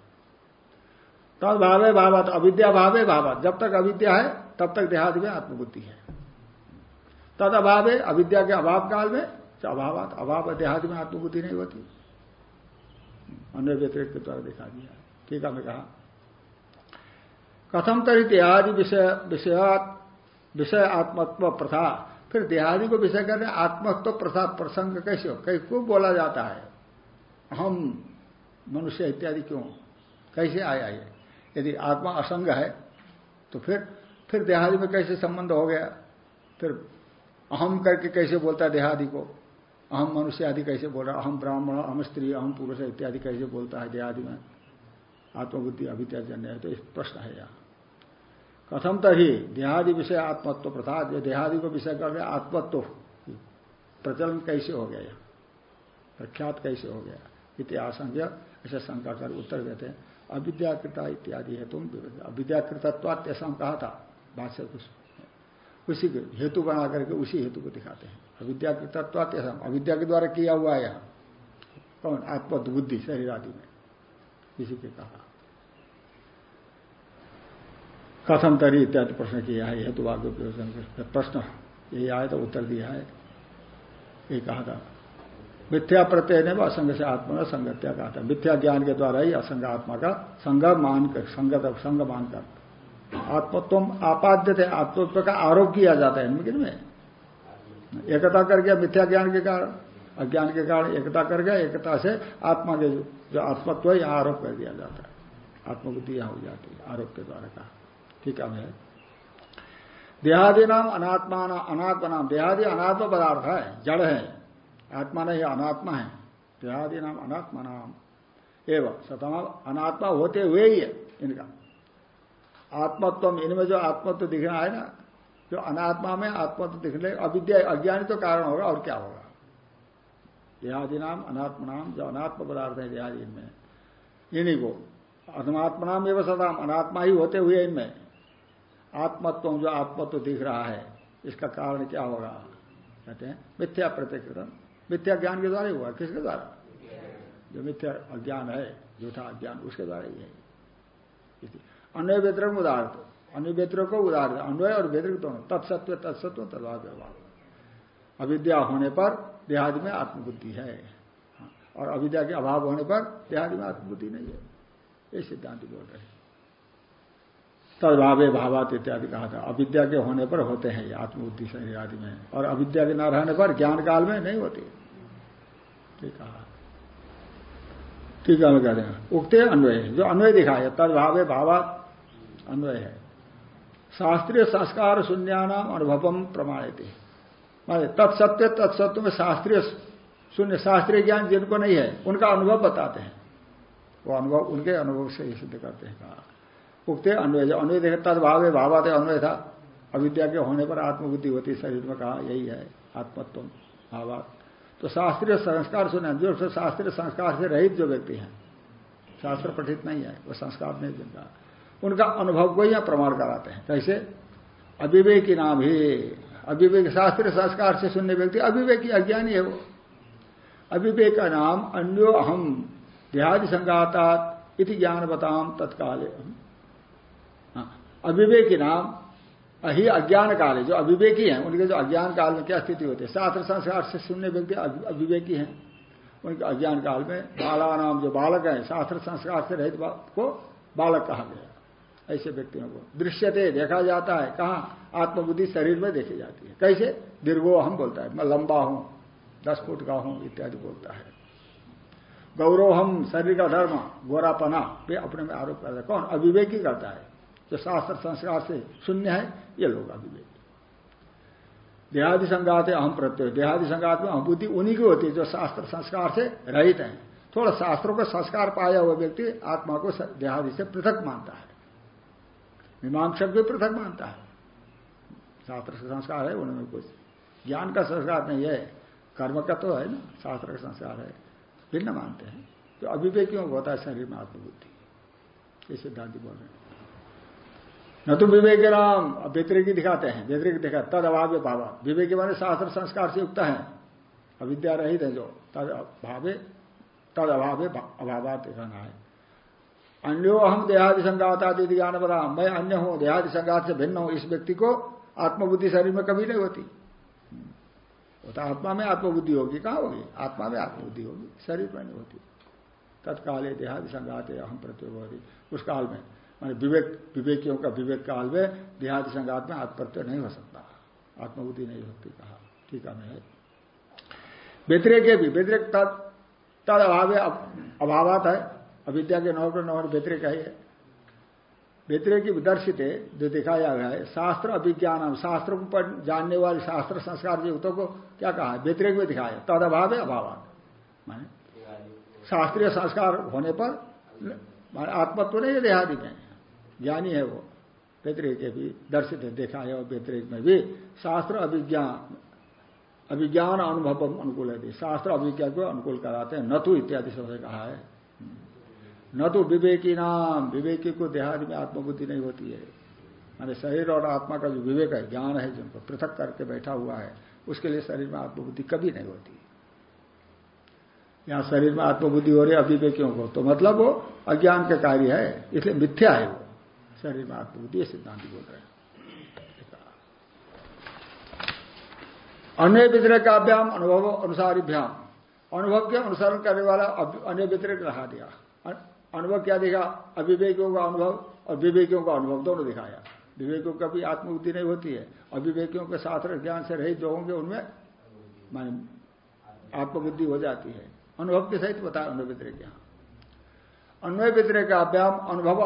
तब भावे भावत अविद्या भावे भावत। जब तक अविद्या है, तब तक देहादि में आत्मबुद्धि है। तद अभावे अविद्या के अभाव काल में अभाव अभाव देहादि में आत्मबुद्धि नहीं होती। अन्य व्यतिरिक्त के द्वारा दिखा दिया ठीक है मैं कहा। कथम तरी देहादि विषय विषय आत्मत्व प्रथा। फिर देहादि को विषय करने, आत्मत्व प्रथा प्रसंग कैसे हो? कई खूब बोला जाता है। हम मनुष्य इत्यादि क्यों? कैसे आया ये? यदि आत्मा असंग है तो फिर फिर देहादि में कैसे संबंध हो गया? फिर अहम करके कैसे बोलता है देहादि को? अहम मनुष्य आदि कैसे बोल रहा अहम ब्राह्मण, अहम स्त्री, अहम पुरुष इत्यादि कैसे बोलता है देहादि में? आत्मबुद्धि अभित्याजन्य है तो इस प्रश्न है यहाँ। कथम तरी देहादि विषय आत्मत्व प्रथा जो देहादि को विषय कर रहे आत्मत्व। प्रचलन कैसे हो गया प्रख्यात कैसे हो गया? इतिहास ऐसे शंका कर उत्तर देते हैं, अविद्याकृता इत्यादि है तुम अविद्याकृतत्वात कहा था, भाष्य कुछ उसी हेतु बना करके उसी हेतु को दिखाते हैं। अविद्याकृतत्वात अविद्या के द्वारा किया हुआ है यहाँ। कौन? आत्मत बुद्धि शरीर आदि में। इसी के कहा। कथम तरी इत्यादि प्रश्न किया है, हेतु वाक्य प्रश्न। यही आया तो उत्तर दिया है। ये कहा था। मिथ्या प्रत्यय ने असंग से आत्मा में संगत्या कहा था। मिथ्या ज्ञान के द्वारा ही असंग आत्मा का संग मानकर संगत संग मानकर आत्मत्व आपाद्य थे, आत्मत्व का आरोप किया जाता है इनमें में एकता कर गया मिथ्या ज्ञान के कारण, अज्ञान के कारण एकता कर गया, एकता से आत्मा के जो आत्मत्व है, यहाँ आरोप कर दिया जाता है। आत्मबुद्धि यहाँ हो जाती है, आरोप के द्वारा कहा। ठीक है देहादि नाम अनात्मा अनात्मा नाम, देहादि अनात्म पदार्थ है, जड़ है। आत्मा नहीं, अनात्मा है। देहादि नाम अनात्मा नाम। एवं सतमा अनात्मा होते हुए ही है इनका। आत्मत्व इनमें जो आत्मत्व दिखना है ना, जो अनात्मा में आत्मत्व दिखने, अविद्या, अज्ञानी तो कारण होगा, और क्या होगा? देहादि नाम, अनात्म नाम, जो अनात्म पदार्थ है देहादि इनमें। इन्हीं को अनात्मनाम एवं सदाम अनात्मा ही होते हुए इनमें। आत्मत्व जो आत्मत्व दिख रहा है, इसका कारण क्या होगा? कहते हैं, मिथ्या प्रतिकृतम मिथ्या ज्ञान के द्वारा ही हुआ किसके द्वारा? जो मिथ्या अज्ञान है झूठा अज्ञान उसके द्वारा ही है। अन्य व्यतिरक उदाहरण अन्य व्यतिरक को उदाहरण अन्वय और व्यतिरिक दोनों। तत्सत्व तत्सत्व तदभाव व्यवहार। अविद्या होने पर देहादि में आत्मबुद्धि है। हाँ, और अविद्या के अभाव होने पर देहादि में आत्मबुद्धि नहीं है। ये सिद्धांत बोल रहे तदभावे भावात इत्यादि कहा था। अविद्या के होने पर होते हैं ये आत्मबुद्धि शरीर आदि में। और अविद्या के न रहने पर ज्ञान काल में नहीं होती। ठीक कहा। ठीक है हैं। उगते अन्वय। जो अन्वय दिखाए तदभावे भावात अन्वय है। शास्त्रीय संस्कार शून्यानाम अनुभवम प्रमाणित माने तत्सत्य तत्सत्व में शास्त्रीय शून्य, शास्त्रीय ज्ञान जिनको नहीं है, उनका अनुभव बताते हैं। वो अनुभव, उनके अनुभव से ही सिद्ध करते हैं, कहा। उगते अन्वय अन्वय देखे तदभाव भावात अन्वय था। अविद्या के होने पर आत्मबुद्धि होती शरीर में कहा यही है आत्मत्व भावात। तो शास्त्रीय संस्कार सुने जो शास्त्रीय संस्कार से रहित जो व्यक्ति हैं शास्त्र पठित नहीं है वो संस्कार नहीं जिनका उनका अनुभव को यहाँ प्रमाण कराते हैं। कैसे? अविवेकी नाम ही। अविवेक शास्त्रीय संस्कार से सुनने व्यक्ति अविवेकी अज्ञानी है वो। अविवेक का नाम अन्यो अहम देहादि संगाता इति ज्ञान बताम तत्काल। हाँ, अविवेकी नाम, अही अज्ञान काल है जो अविवेकी हैं, उनके जो अज्ञान काल में क्या स्थिति होती है? शास्त्र संस्कार से सुनने व्यक्ति अविवेकी हैं। उनके अज्ञान काल में बाला नाम जो बालक है, शास्त्र संस्कार से रहित को बालक कहा गया ऐसे व्यक्तियों को दृश्यते, देखा जाता है। कहा? आत्मबुद्धि शरीर में देखी जाती है। कैसे? दीर्घो हम बोलता है, मैं लंबा हूँ, दस फुट का हूँ, इत्यादि बोलता है। गौरव हम शरीर का धर्म, गोरापना वे अपने में आरोप करता है। कौन? अविवेकी करता है। जो शास्त्र संस्कार से शून्य है, ये लोग अविवेकी देहादि संगात है अहम प्रत्यय। देहादि संगात में अहम बुद्धि उन्हीं की होती है जो शास्त्र संस्कार से रहित है। थोड़ा शास्त्रों का संस्कार पाया हुआ व्यक्ति आत्मा को देहादि से पृथक मानता है। मीमांसक भी पृथक मानता है। शास्त्र का संस्कार है, उनमें कुछ ज्ञान का संस्कार नहीं है। कर्म का तो है ना, शास्त्र का संस्कार है। भिन्न मानते हैं। तो अभिवेकियों को होता है शरीर में आत्मबुद्धि। ये सिद्धांति बोल रहे हैं। न तो विवेक नाम व्यतिरिक दिखाते हैं, व्यतिरिक दिखा तद अभाव भावा। विवेक माने शास्त्र संस्कार से युक्त है। अविद्या रहित है जो तद भावे तद अभाव अभावात कहना है। अन्यो हम देहादि संगात आदि ज्ञान बता मैं अन्य हूँ देहादि संगात से भिन्न हूँ। इस व्यक्ति को आत्मबुद्धि शरीर में कभी नहीं होती। होता आत्मा में आत्मबुद्धि होगी, कहाँ होगी? आत्मा में आत्मबुद्धि होगी, शरीर में नहीं होती। तत्काले देहादि संगात हम प्रत्योग उस काल में मान विवेक, विवेकियों का विवेक काल में देहादि संघात में आत्मप्रत्यय नहीं हो सकता। आत्मबुद्धि नहीं होती कहा। ठीक है व्यतिरेक भी, व्यतिरेक तद अभाव अभावात है। अविद्या के नौ नौ व्यतिरेक है व्यतिरेक दर्शित है, जो दिखाया गया है। शास्त्र अभिज्ञान शास्त्र को जानने वाले शास्त्र संस्कार युक्तों को क्या कहा है? व्यतिरेक में दिखाया तद अभाव है अभाव माने शास्त्रीय संस्कार होने पर आत्मत्व नहीं है देहादि में। ज्ञानी है वो। व्यतिरिक भी दर्शित है, देखा है और व्यतिरिक में भी। शास्त्र अभिज्ञान अभिज्ञान अनुभव अनुकूल है। शास्त्र अभिज्ञा को अनुकूल कराते हैं। न तो इत्यादि से कहा है। न तो विवेकी नाम। विवेकी को देहादि में आत्मबुद्धि नहीं होती है। माने शरीर और आत्मा का जो विवेक है, ज्ञान है, जिनको पृथक करके बैठा हुआ है, उसके लिए शरीर में आत्मबुद्धि कभी नहीं होती। यहाँ शरीर में आत्मबुद्धि हो रही अविवेकियों को। तो मतलब वो अज्ञान का कार्य है, इसलिए मिथ्या है वो। शरीर में आत्मबुद्धि ये सिद्धांत बोल रहे हैं। अन्य व्यतिरिक अभ्याम अनुभव अनुसारीभ्याम। अनुभव के अनुसरण करने वाला अन्य व्यतिरिक रहा दिया। अनुभव क्या दिखा? अविवेकियों का अनुभव और विवेकियों का अनुभव, दोनों दिखाया। विवेकियों का भी आत्मबुद्धि नहीं होती है। अविवेकियों के साथ ज्ञान से रहित जो होंगे, उनमें मान आत्मबुद्धि हो जाती है। अनुभव के सहित बताया अन्य व्यतिरिक यहाँ। अन्वय का अभ्याम अनुभव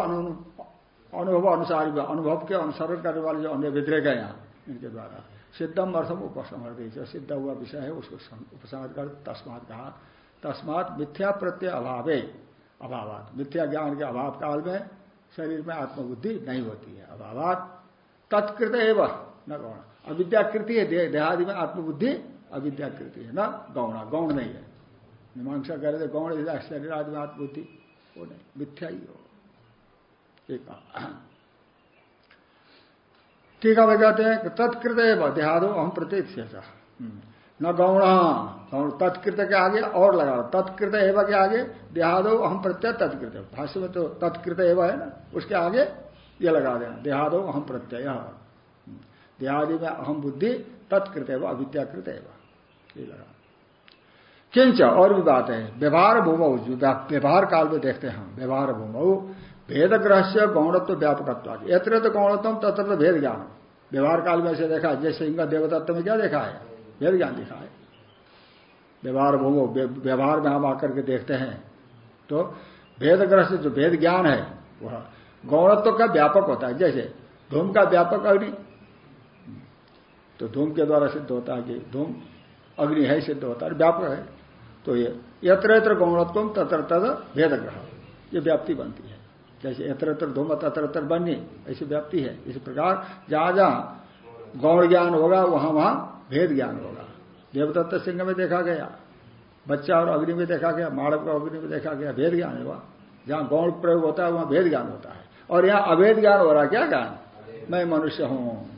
अनुभव अनुसार अनुभव के अनुसरण करने वाले जो अन्य व्यतिरेक है यहाँ इनके द्वारा। सिद्धम अर्थम उपसमर्थ जो सिद्ध हुआ विषय है, उसको उपसमर्थ कर तस्मात कहा। तस्मात मिथ्या प्रत्यय अभावे, अभावात। मिथ्या ज्ञान के अभाव काल में शरीर में आत्मबुद्धि नहीं होती है। अभावात। तत्कृत एवं, न गौण। अविद्याकृति है देहादि में आत्मबुद्धि अविद्याकृति है, न गौणा। गौण नहीं है। मीमांसा करे थे, गौण शरीर आदि में आत्मबुद्धि, वो नहीं। मिथ्या ही हो। ठीक है कहते हैं तत्कृत देहादो हम प्रत्येक से हम्म। न गौण गौण तत्कृत के आगे और लगा तत्कृत एवं के आगे देहादो हम प्रत्यय तत्कृत। भाष्य में तो तत्कृत एवं है ना उसके आगे ये लगा देना। देहादो अहम प्रत्यय। देहादि में अहम बुद्धि तत्कृत एवं अविद्याकृत एवं। ये लगा। किंच और भी बात है। व्यवहार भूमौ व्यवहार काल में देखते हैं हम। व्यवहार भूमौ भेद ग्रह से गौणत्व व्यापकत्व यत्र तो गौणत्म तत्र तो भेद ज्ञान व्यवहार काल में ऐसे देखा जैसे इनका देवदत्त में क्या देखा है? भेद ज्ञान दिखा है। व्यवहार भूमो व्यवहार में हम आकर के देखते हैं। तो भेद ग्रह से जो भेद ज्ञान है, वह गौणत्व का व्यापक होता है। जैसे धूम का व्यापक अग्नि। तो धूम के द्वारा सिद्ध होता है कि धूम अग्नि है, सिद्ध होता है, व्यापक है। तो ये, यत्र यत्र गौणत्व, तत्र तद भेद ग्रह ये व्याप्ति बनती है। जैसे यत्र यत्र धूम तत्र तत्र बनी ऐसी व्याप्ति है। इसी प्रकार जहाँ जहाँ गौण ज्ञान होगा वहाँ वहाँ भेद ज्ञान होगा। देवदत्त सिंह में देखा गया, बच्चा और अग्नि में देखा गया, माड़व का अग्नि में देखा गया, भेद ज्ञान हुआ। जहाँ गौण प्रयोग होता है, वहाँ भेद ज्ञान होता है। और यहाँ अभेद ज्ञान हो रहा क्या ज्ञान? मैं मनुष्य हूँ।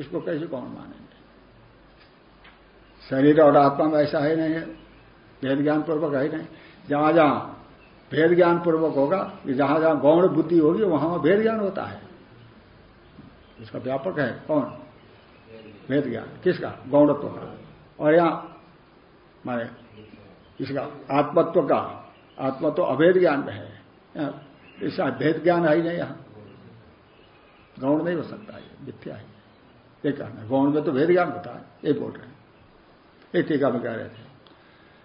इसको कैसे कौन मानेंगे? शरीर और आत्मा में ऐसा है नहीं है। भेद ज्ञान पूर्वक है नहीं। जहाँ जहाँ भेद ज्ञान पूर्वक होगा, कि जहाँ जहाँ गौण बुद्धि होगी, वहाँ भेद ज्ञान होता है। इसका व्यापक है, कौन? भेद ज्ञान। किसका? गौणत्व का। और यहाँ, माने, इसका आत्मत्व का। आत्मा तो अभेद ज्ञान में है। इसका भेद ज्ञान है ही नहीं यहाँ। गौण नहीं हो सकता है मिथ्या है। ये कहना गौण में तो भेद ज्ञान होता है, ये बोल रहे हैं। ये टीका में कह रहे थे।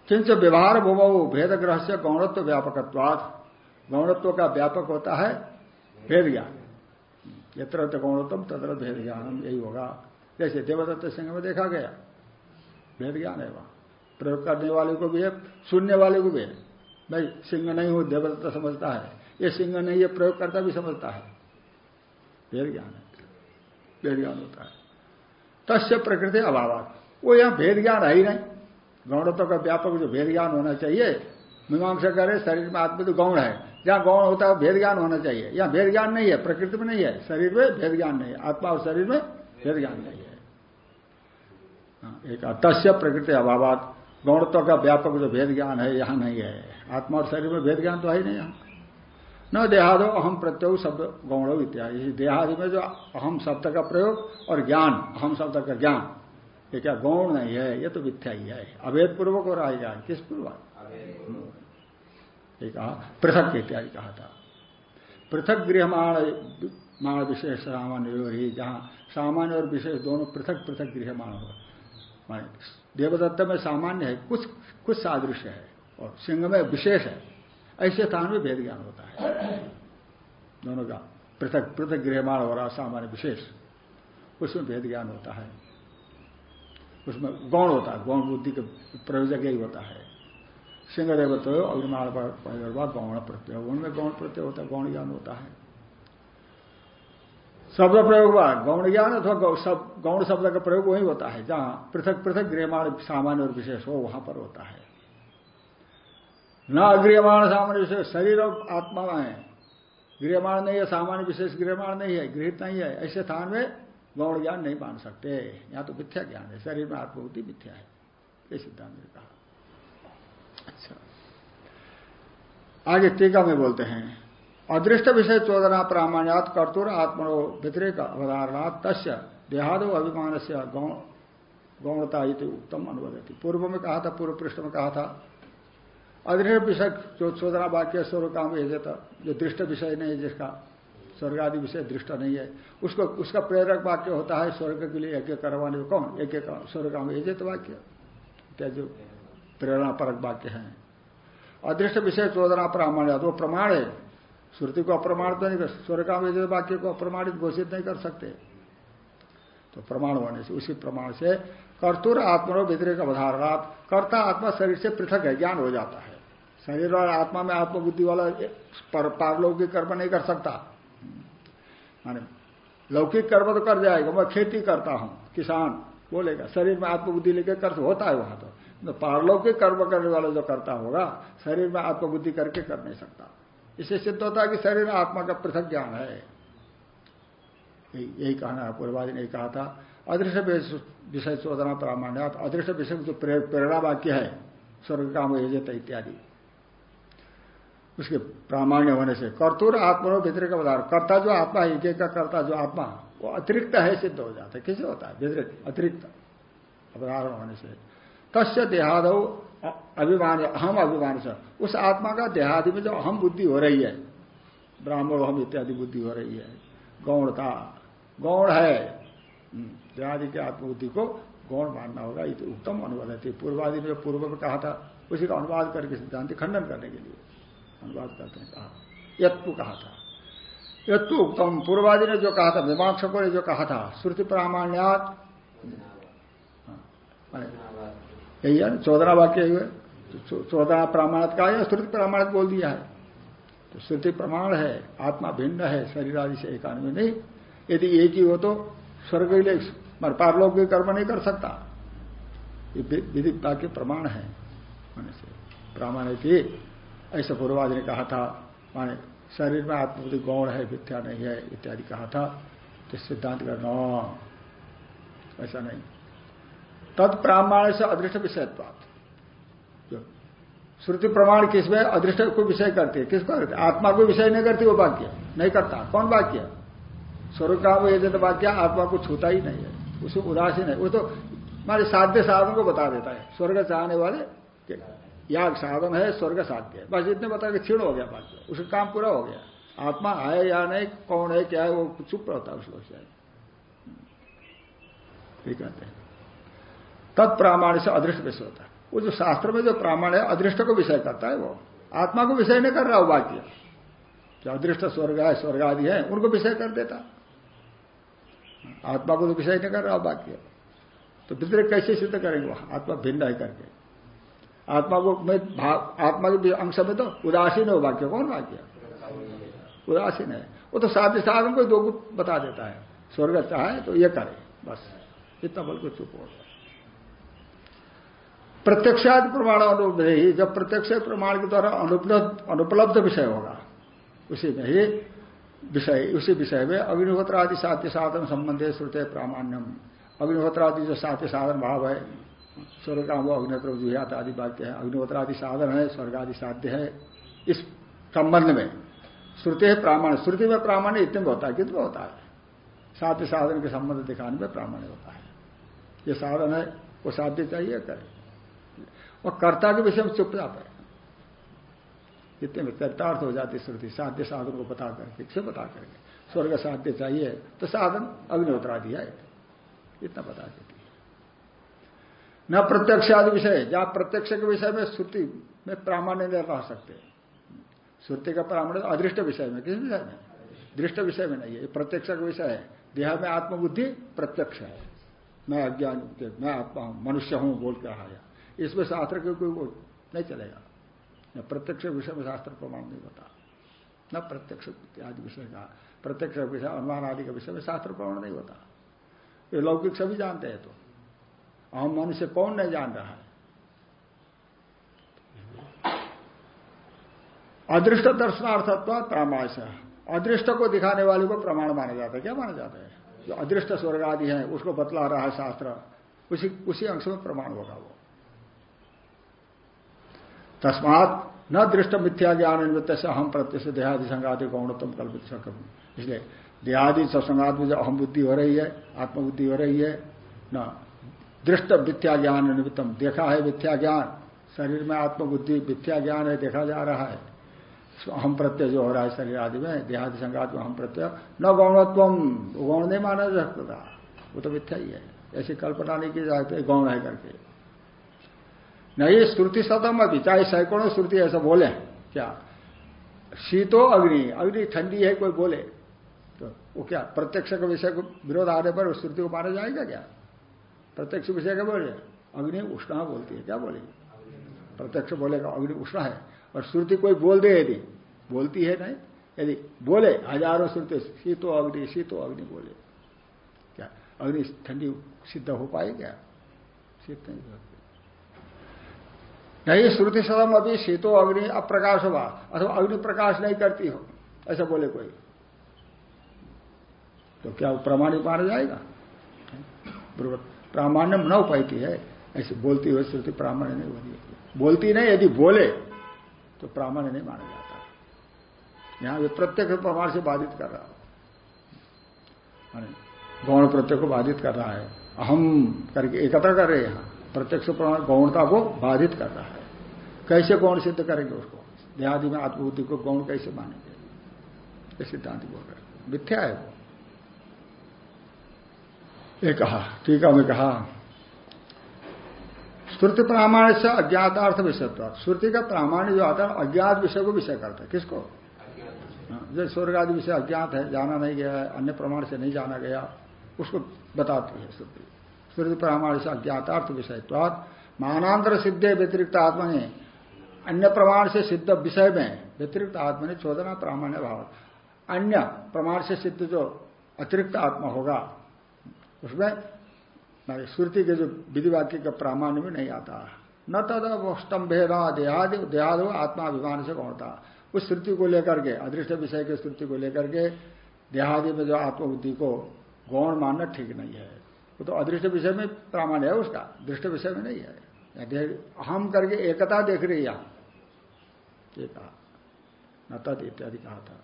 किंच व्यवहार भूमो भेद ग्रह से गौणत्व व्यापकत्वाद गौणत्व का व्यापक होता है भेद ज्ञान यत्र गौणत्व तत्र भेद ज्ञान यही होगा। जैसे देवदत्त सिंह में देखा गया। भेद ज्ञान है वहाँ प्रयोग करने वाले को भी है, सुनने वाले को भी है। भाई सिंह नहीं हूँ, देवदत्त समझता है। ये सिंह नहीं, ये प्रयोग करता भी समझता है। भेद ज्ञान है भेद ज्ञान होता है। तस्य प्रकृति अभाव वो यहाँ भेद ज्ञान है ही नहीं। गौणत्व का व्यापक जो भेद ज्ञान होना चाहिए मीमांसा करे शरीर में आत्मा तो गौण है जहाँ गौण होता है भेद ज्ञान होना चाहिए। यहाँ भेद ज्ञान नहीं है प्रकृति में नहीं है शरीर में भेद ज्ञान नहीं है आत्मा और शरीर में भेद ज्ञान नहीं है। हाँ, एक तस्य प्रकृति अभाव गौणत्व का व्यापक जो भेद ज्ञान है यहाँ नहीं है। आत्मा और शरीर में भेद ज्ञान तो है ही नहीं न देहादो अहम प्रत्यय शब्द गौण इत्यादि। देहादि में जो अहम शब्द का प्रयोग और ज्ञान अहम शब्द का ज्ञान ये क्या गौण नहीं है, ये तो मिथ्या ही है। अवैध पूर्वक और है ज्ञान किस पूर्वक कहा पृथक इत्यादि कहा था। पृथक गृहमाण माण माण विशेष सामान्य ही, जहाँ सामान्य और विशेष दोनों पृथक पृथक गृहमाण हो। माने देवदत्त में सामान्य है, कुछ कुछ सादृश्य है, और सिंह में विशेष है। ऐसे स्थान में भेद ज्ञान होता है। दोनों का पृथक पृथक गृहमाण हो रहा सामान्य विशेष, उसमें भेद ज्ञान होता है। उसमें गौण होता है, गौण बुद्धि के प्रयोजक यही होता है। सिंहदेव तो अग्निमाण गौण प्रत्यय उनमें गौण प्रत्यय होता है, गौण ज्ञान होता है। शब्द प्रयोग हुआ, गौण ज्ञान अथवा गौण शब्द का प्रयोग वही होता है, जहाँ पृथक पृथक गृहमाण सामान्य और विशेष हो, वहाँ पर होता है। न अग्रियमाण सामान्य विशेष, शरीर और आत्मा में गृहमाण नहीं है, सामान्य विशेष गृहमाण नहीं है, गृहित नहीं है, ऐसे स्थान में गौण ज्ञान नहीं मान सकते। यहाँ तो मिथ्या ज्ञान है। शरीर में आत्मभूति मिथ्या है। ये सिद्धांत ने कहा। अच्छा। आगे टीका में बोलते हैं, अदृष्ट विषय चोदना प्रामाण्यात कर्तुर आत्मनो व्यतिरेक अवधारणात् तस्य देहादो अभिमान से गौणता उत्तम अनुवदती। पूर्व में कहा था, पूर्व पृष्ठ में कहा था, अदृष्ट विषय जो चोदना वाक्य स्वरूप काम जो दृष्ट विषय नहीं जिसका स्वर्ग आदि विषय दृष्ट नहीं है। उसको, उसका प्रेरक वाक्य होता है, स्वर्ग के लिए यज्ञ करवाने में कौन? यज्ञ स्वर्ग काम यजित वाक्य। क्या जो प्रेरणा परक वाक्य है। अदृष्ट विषय चोदना प्रमाण वो प्रमाण है। श्रुति को अप्रमाणित नहीं कर, स्वर्ग यजित वाक्य को अप्रमाणित, घोषित नहीं कर सकते। तो प्रमाण होने से, उसी प्रमाण से कर्तुर आत्मनो व्यतिरिक अवधारणात्, कर्ता आत्मा शरीर से पृथक है, ज्ञान हो जाता है। शरीर और आत्मा में आत्मबुद्धि वाला पारलौकिक कर्म नहीं कर सकता। माने लौकिक कर्म तो कर जाएगा, मैं खेती करता हूँ, किसान, बोलेगा, शरीर में आत्मबुद्धि लेकर कर होता है वहाँ तो। तो पारलौकिक कर्म करने वाला जो करता होगा, शरीर में आत्मबुद्धि करके कर नहीं सकता। इससे सिद्ध होता है कि शरीर में आत्मा का पृथक ज्ञान है। यही कहना है, पूर्वादि ने कहा था। अदृश्य विषय चोदना प्रामाण्य अदृश्य विषय जो प्रेरणा वाक्य है, स्वर्ग, काम, यजत इत्यादि उसके प्रामाण्य होने से। कर्तुर आत्मा व्यतिरिक पदार्थ। कर्ता जो आत्मा है एक का कर्ता जो आत्मा वो अतिरिक्त है सिद्ध हो जाता है। किसे होता है? व्यतिरिक्त अतिरिक्त अवधारण होने से। तस्य देहाद अभिमान अहम अभिमान से। उस आत्मा का देहादि में जो अहम बुद्धि हो रही है ब्राह्मण अहम इत्यादि बुद्धि हो रही है गौणता गौण है हम्म, देहादि के आत्मबुद्धि को गौण मानना होगा ये तो उत्तम अनुवाद है। पूर्वादि ने पूर्व में कहा था उसी का अनुवाद करके सिद्धांत खंडन करने के लिए। अनुवाद करते हैं कहा। यत्व कहा था। यत्व उत्तम पूर्वादि ने जो कहा था मीमांसकों ने जो कहा था श्रुति प्रामाण्यात हाँ, यही है चौदह वाक्य हुए। तो चौदह प्रमाणत का या श्रुति प्रमाणित बोल दिया है। तो श्रुति प्रमाण है आत्मा भिन्न है शरीर आदि से एक आदमी नहीं। यदि एक ही हो तो स्वर्ग पारलोक भी कर्म नहीं कर सकता। ये विधि वाक्य प्रमाण है। होने से प्रामाणिक ऐसा पूर्वाज ने कहा था, माने शरीर में आत्मबुद्धि गौण है, मिथ्या नहीं है, इत्यादि कहा था तो सिद्धांत का न ऐसा नहीं। तद तत्प्रामाण से अदृष्ट विषयत्वात श्रुति प्रमाण किसमें अदृष्ट को विषय करती है किसको करती आत्मा को विषय नहीं करती, वो वाक्य नहीं करता। कौन वाक्य? स्वर्ग का वो यजत वाक्य, आत्मा को छूता ही नहीं है। उसमें उदासीन है वो तो हमारे साध्य साधन को बता देता है। स्वर्ग चाहने वाले याग साधन है, स्वर्ग साध्य बस इतने बता के क्षीण हो गया बात। उसका काम पूरा हो गया। आत्मा है या नहीं, कौन है, क्या है, वो चुप रहता है उसको ठीक कहते हैं। तत्प्रामाण से अदृष्ट विषय होता है। वो जो शास्त्र में जो प्रामाण है, अदृष्ट को विषय करता है वो। आत्मा को विषय नहीं कर रहा वो वाक्य। जो अदृष्ट स्वर्ग है स्वर्ग आदि है, उनको विषय कर देता। आत्मा को तो विषय नहीं कर रहा वाक्य। तो व्यतिरिक कैसे सिद्ध करेंगे वहाँ आत्मा भिन्न है करके। आत्मा को मैं आत्मा के अंश में तो उदासीन है वाक्य, कौन वाक्य? उदासीन है वो तो साध्य साधन को दो गुप्त बता देता है। स्वर्ग चाहे तो ये करे, बस। इतना बल को चुप हो प्रत्यक्षादि प्रमाण अनुपलब्ध जब प्रत्यक्ष प्रमाण के द्वारा अनुपलब्ध अनुपलब्ध विषय होगा, उसी में ही विषय, उसी विषय में अग्निहोत्र आदि साध्य साधन संबंधित श्रुते प्रामाण्यम। अग्निहोत्र आदि जो साध्य साधन भाव है स्वर्ग का वो अग्निहोत्र जुहियात आदि वाक्य है अग्निहोत्र आदि साधन है स्वर्ग आदि साध्य है इस संबंध में श्रुति है प्रामाण्य, श्रुति में प्रामाण्य इतने में होता है, कितने होता है? साध्य साधन के संबंध दिखाने में प्रामाण्य होता है। ये साधन है, वो साध्य चाहिए, करे। और कर्ता के विषय में चुप जाता है। इतने में चरितार्थ हो जाती श्रुति, साध्य साधन को बता करके से बता करके? स्वर्ग साध्य चाहिए तो साधन अग्निहोत्रा दिया इतना बता देती न प्रत्यक्ष आदि विषय, जहाँ प्रत्यक्ष के विषय में श्रुति में प्रामाण्य नहीं रह सकते। श्रुति का प्रामाण्य अदृष्ट विषय में, किस विषय में? दृष्ट विषय में नहीं है। प्रत्यक्ष का विषय है। देह में आत्मबुद्धि प्रत्यक्ष है। मैं अज्ञान, मैं आत्मा मनुष्य हूँ, बोल के रहा इसमें शास्त्र के कोई नहीं चलेगा। न प्रत्यक्ष विषय में शास्त्र प्रमाण नहीं होता। न प्रत्यक्ष आदि विषय का, प्रत्यक्ष विषय, अनुमान आदि का विषय में शास्त्र प्रमाण नहीं होता। ये लौकिक सभी जानते हैं तो। हम मनुष्य कौन नहीं जान रहा है? अदृष्ट दर्शनार्थत्व प्रामाश अदृष्ट को दिखाने वाले को प्रमाण माना जाता है। क्या माना जाता है? जो अदृष्ट स्वर्ग आदि है, उसको बतला रहा है शास्त्र। उसी उसी अंश में प्रमाण होगा वो। तस्मात न दृष्ट मिथ्या ज्ञान निमित्त से अहम प्रत्यक्ष देहादि संगाति गौणतम कल्पित सकम। इसलिए देहादि सत्संगात में जो अहम बुद्धि हो रही है, आत्मबुद्धि हो रही है, न। दृष्ट मिथ्या ज्ञान निमित्तम। देखा है मिथ्या ज्ञान। शरीर में आत्मबुद्धि मिथ्या ज्ञान है, देखा जा रहा है। हम प्रत्यय जो हो रहा है शरीर आदि में, देहादि संगात में हम प्रत्यय। न गौणत्व, गौण नहीं माना जा सकता। वो तो मिथ्या ही है। ऐसी कल्पना नहीं की जाती गौण है करके। नहीं, श्रुति सतम अभी, चाहे सैकड़ों श्रुति ऐसा बोले, क्या? शीतो अग्नि अग्नि ठंडी है, कोई बोले। तो वो क्या, प्रत्यक्ष के विषय को विरोध आने पर श्रुति को माना जाएगा क्या? प्रत्यक्ष विषय का बोले अग्नि उष्णा बोलती है। क्या बोलेगी? प्रत्यक्ष बोलेगा, अग्नि उष्णा है। और श्रुति कोई बोल दे यदि, बोलती है नहीं, यदि बोले, हज़ारों श्रुति शीतो अग्नि शीतो अग्नि बोले। क्या? अग्नि ठंडी सिद्ध हो पाए क्या? सिद्ध नहीं नहीं, श्रुति सदम अभी शीतो अग्नि अप्रकाश हुआ अथवा अग्नि प्रकाश नहीं करती हो। ऐसा बोले कोई। तो क्या वो प्रमाणिक माना जाएगा? प्रामाण्य न उपायती है। ऐसे बोलती हुई श्रुति प्रामाण्य नहीं होती बोलती नहीं, यदि बोले तो प्रामाण्य नहीं माना जाता। यहाँ वे प्रत्यक्ष प्रमाण से बाधित कर रहा गौण प्रत्यक्ष को बाधित कर रहा है। अहम करके एकत्र कर रहे यहाँ। प्रत्यक्ष प्रमाण, गौणता को बाधित कर रहा है। कैसे गौण सिद्ध करेंगे उसको? देहादि में आत्मबुद्धि को गौण कैसे मानेंगे? सिद्धांत बोल रहे मिथ्या है वो। ये कहा है मैं कहा श्रुति प्रामाण्य से अज्ञातार्थ विषय श्रुति का प्रामाण्य जो आता है अज्ञात विषय को विषय करता है। किसको? हाँ, जैसे स्वर्ग आदि विषय अज्ञात है जाना नहीं गया है अन्य प्रमाण से नहीं जाना गया उसको बताती है श्रुति। श्रुति प्रामाण्य से अज्ञातार्थ विषय मानांतर सिद्धे व्यतिरिक्त आत्मा ने अन्य प्रमाण से सिद्ध विषय में व्यतिरिक्त आत्मा ने चौदना प्रामाण्य भाव। अन्य प्रमाण से सिद्ध जो अतिरिक्त आत्मा होगा उसमें श्रुति के जो विधि वाक्य का प्रामाण्य में नहीं आता। न तद स्तंभेदा देहादि, देहाद आत्माभिमान से कौनता उस श्रुति को लेकर के, अदृष्ट विषय के श्रुति को लेकर के, देहादि में जो आत्मबुद्धि को गौण मानना ठीक नहीं है। वो तो अदृष्ट विषय में प्रामाण्य है उसका, दृष्ट विषय में नहीं है। हम करके एकता देख रही है ये कहा। न तद इत्यादि कहा था।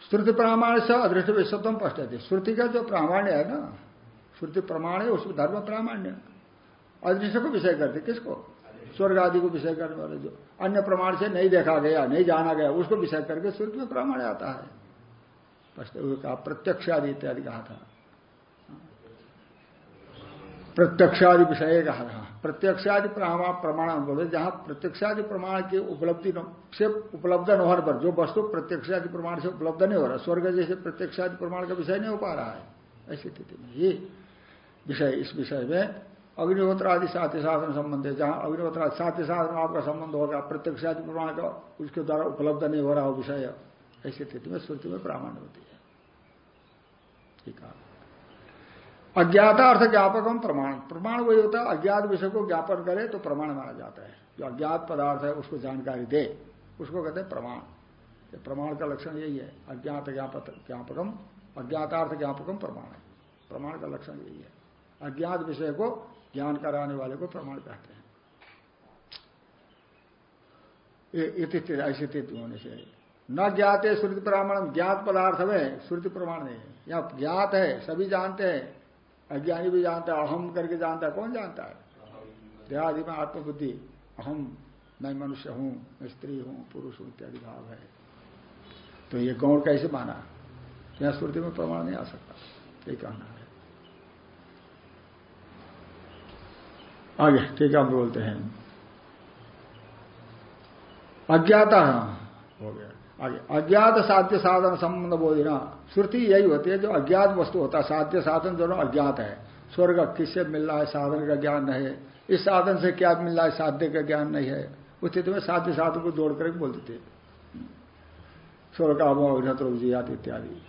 श्रुति प्रामाण्य से अदृष्ट विश्वतम पश्चात श्रुति का जो प्रामाण्य है ना, श्रुति प्रमाण है, उसमें धर्म प्रामाण्य अदृश्य को विषय करते, किसको? स्वर्ग आदि को विषय करने वाले जो, अन्य प्रमाण से नहीं देखा गया, नहीं जाना गया, उसको विषय करके श्रुति में प्रामाण्य आता है। कहा, प्रत्यक्ष आदि इत्यादि कहा था। प्रत्यक्षादि विषय कहा प्रत्यक्षादि प्रमाण बोले, जहाँ प्रत्यक्षादि प्रमाण की उपलब्धि से उपलब्ध न होने पर जो वस्तु प्रत्यक्षादि प्रमाण से उपलब्ध नहीं हो रहा, स्वर्ग जैसे प्रत्यक्षादि प्रमाण का विषय नहीं हो पा रहा है। ऐसी स्थिति में ये विषय, इस विषय में अग्निहोत्र आदि साथी साधन संबंध है, जहाँ अग्निहोत्र आदि साथी साधन आपका संबंध होगा प्रत्यक्ष आदि प्रमाण का उसके द्वारा उपलब्ध नहीं हो रहा हो विषय। ऐसी स्थिति में श्रुति में प्रामाण्य होती है। ठीक है। अज्ञाता अर्थ ज्ञापकम प्रमाण। प्रमाण वही होता है, अज्ञात विषय को ज्ञापन करे तो प्रमाण माना जाता है। जो अज्ञात पदार्थ है, उसको जानकारी दे, उसको कहते हैं प्रमाण। प्रमाण का लक्षण यही है। अज्ञात ज्ञापकम अज्ञातार्थ ज्ञापकम प्रमाण है। प्रमाण का लक्षण यही है। अज्ञात विषय को ज्ञान कराने वाले को प्रमाण कहते हैं। ऐसी स्थिति होने से न ज्ञाते श्रुति प्रमाण, ज्ञात पदार्थ में श्रुति प्रमाण नहीं है। या ज्ञात है, सभी जानते हैं अज्ञानी भी जानता है, अहम करके जानता है, कौन जानता है? देहादि में आत्मबुद्धि, अहम, मैं मनुष्य हूँ, मैं स्त्री हूँ, पुरुष हूँ, इत्यादि भाव है। तो ये गौण कैसे माना? यह स्मृति में प्रमाण नहीं आ सकता, ये कहना है। आगे, ठीक है, हम बोलते हैं। अज्ञाता हो गया। आगे, अज्ञात साध्य साधन संबंध बोधिना श्रुति यही होती है, जो अज्ञात वस्तु होता है, साध्य साधन दोनों अज्ञात है। स्वर्ग किससे मिल रहा है, साधन का ज्ञान नहीं है। इस साधन से क्या मिल रहा है, साध्य का ज्ञान नहीं है। उस में साध्य साधन को जोड़ कर बोल देते स्वर्ग का अभिनत इत्यादि।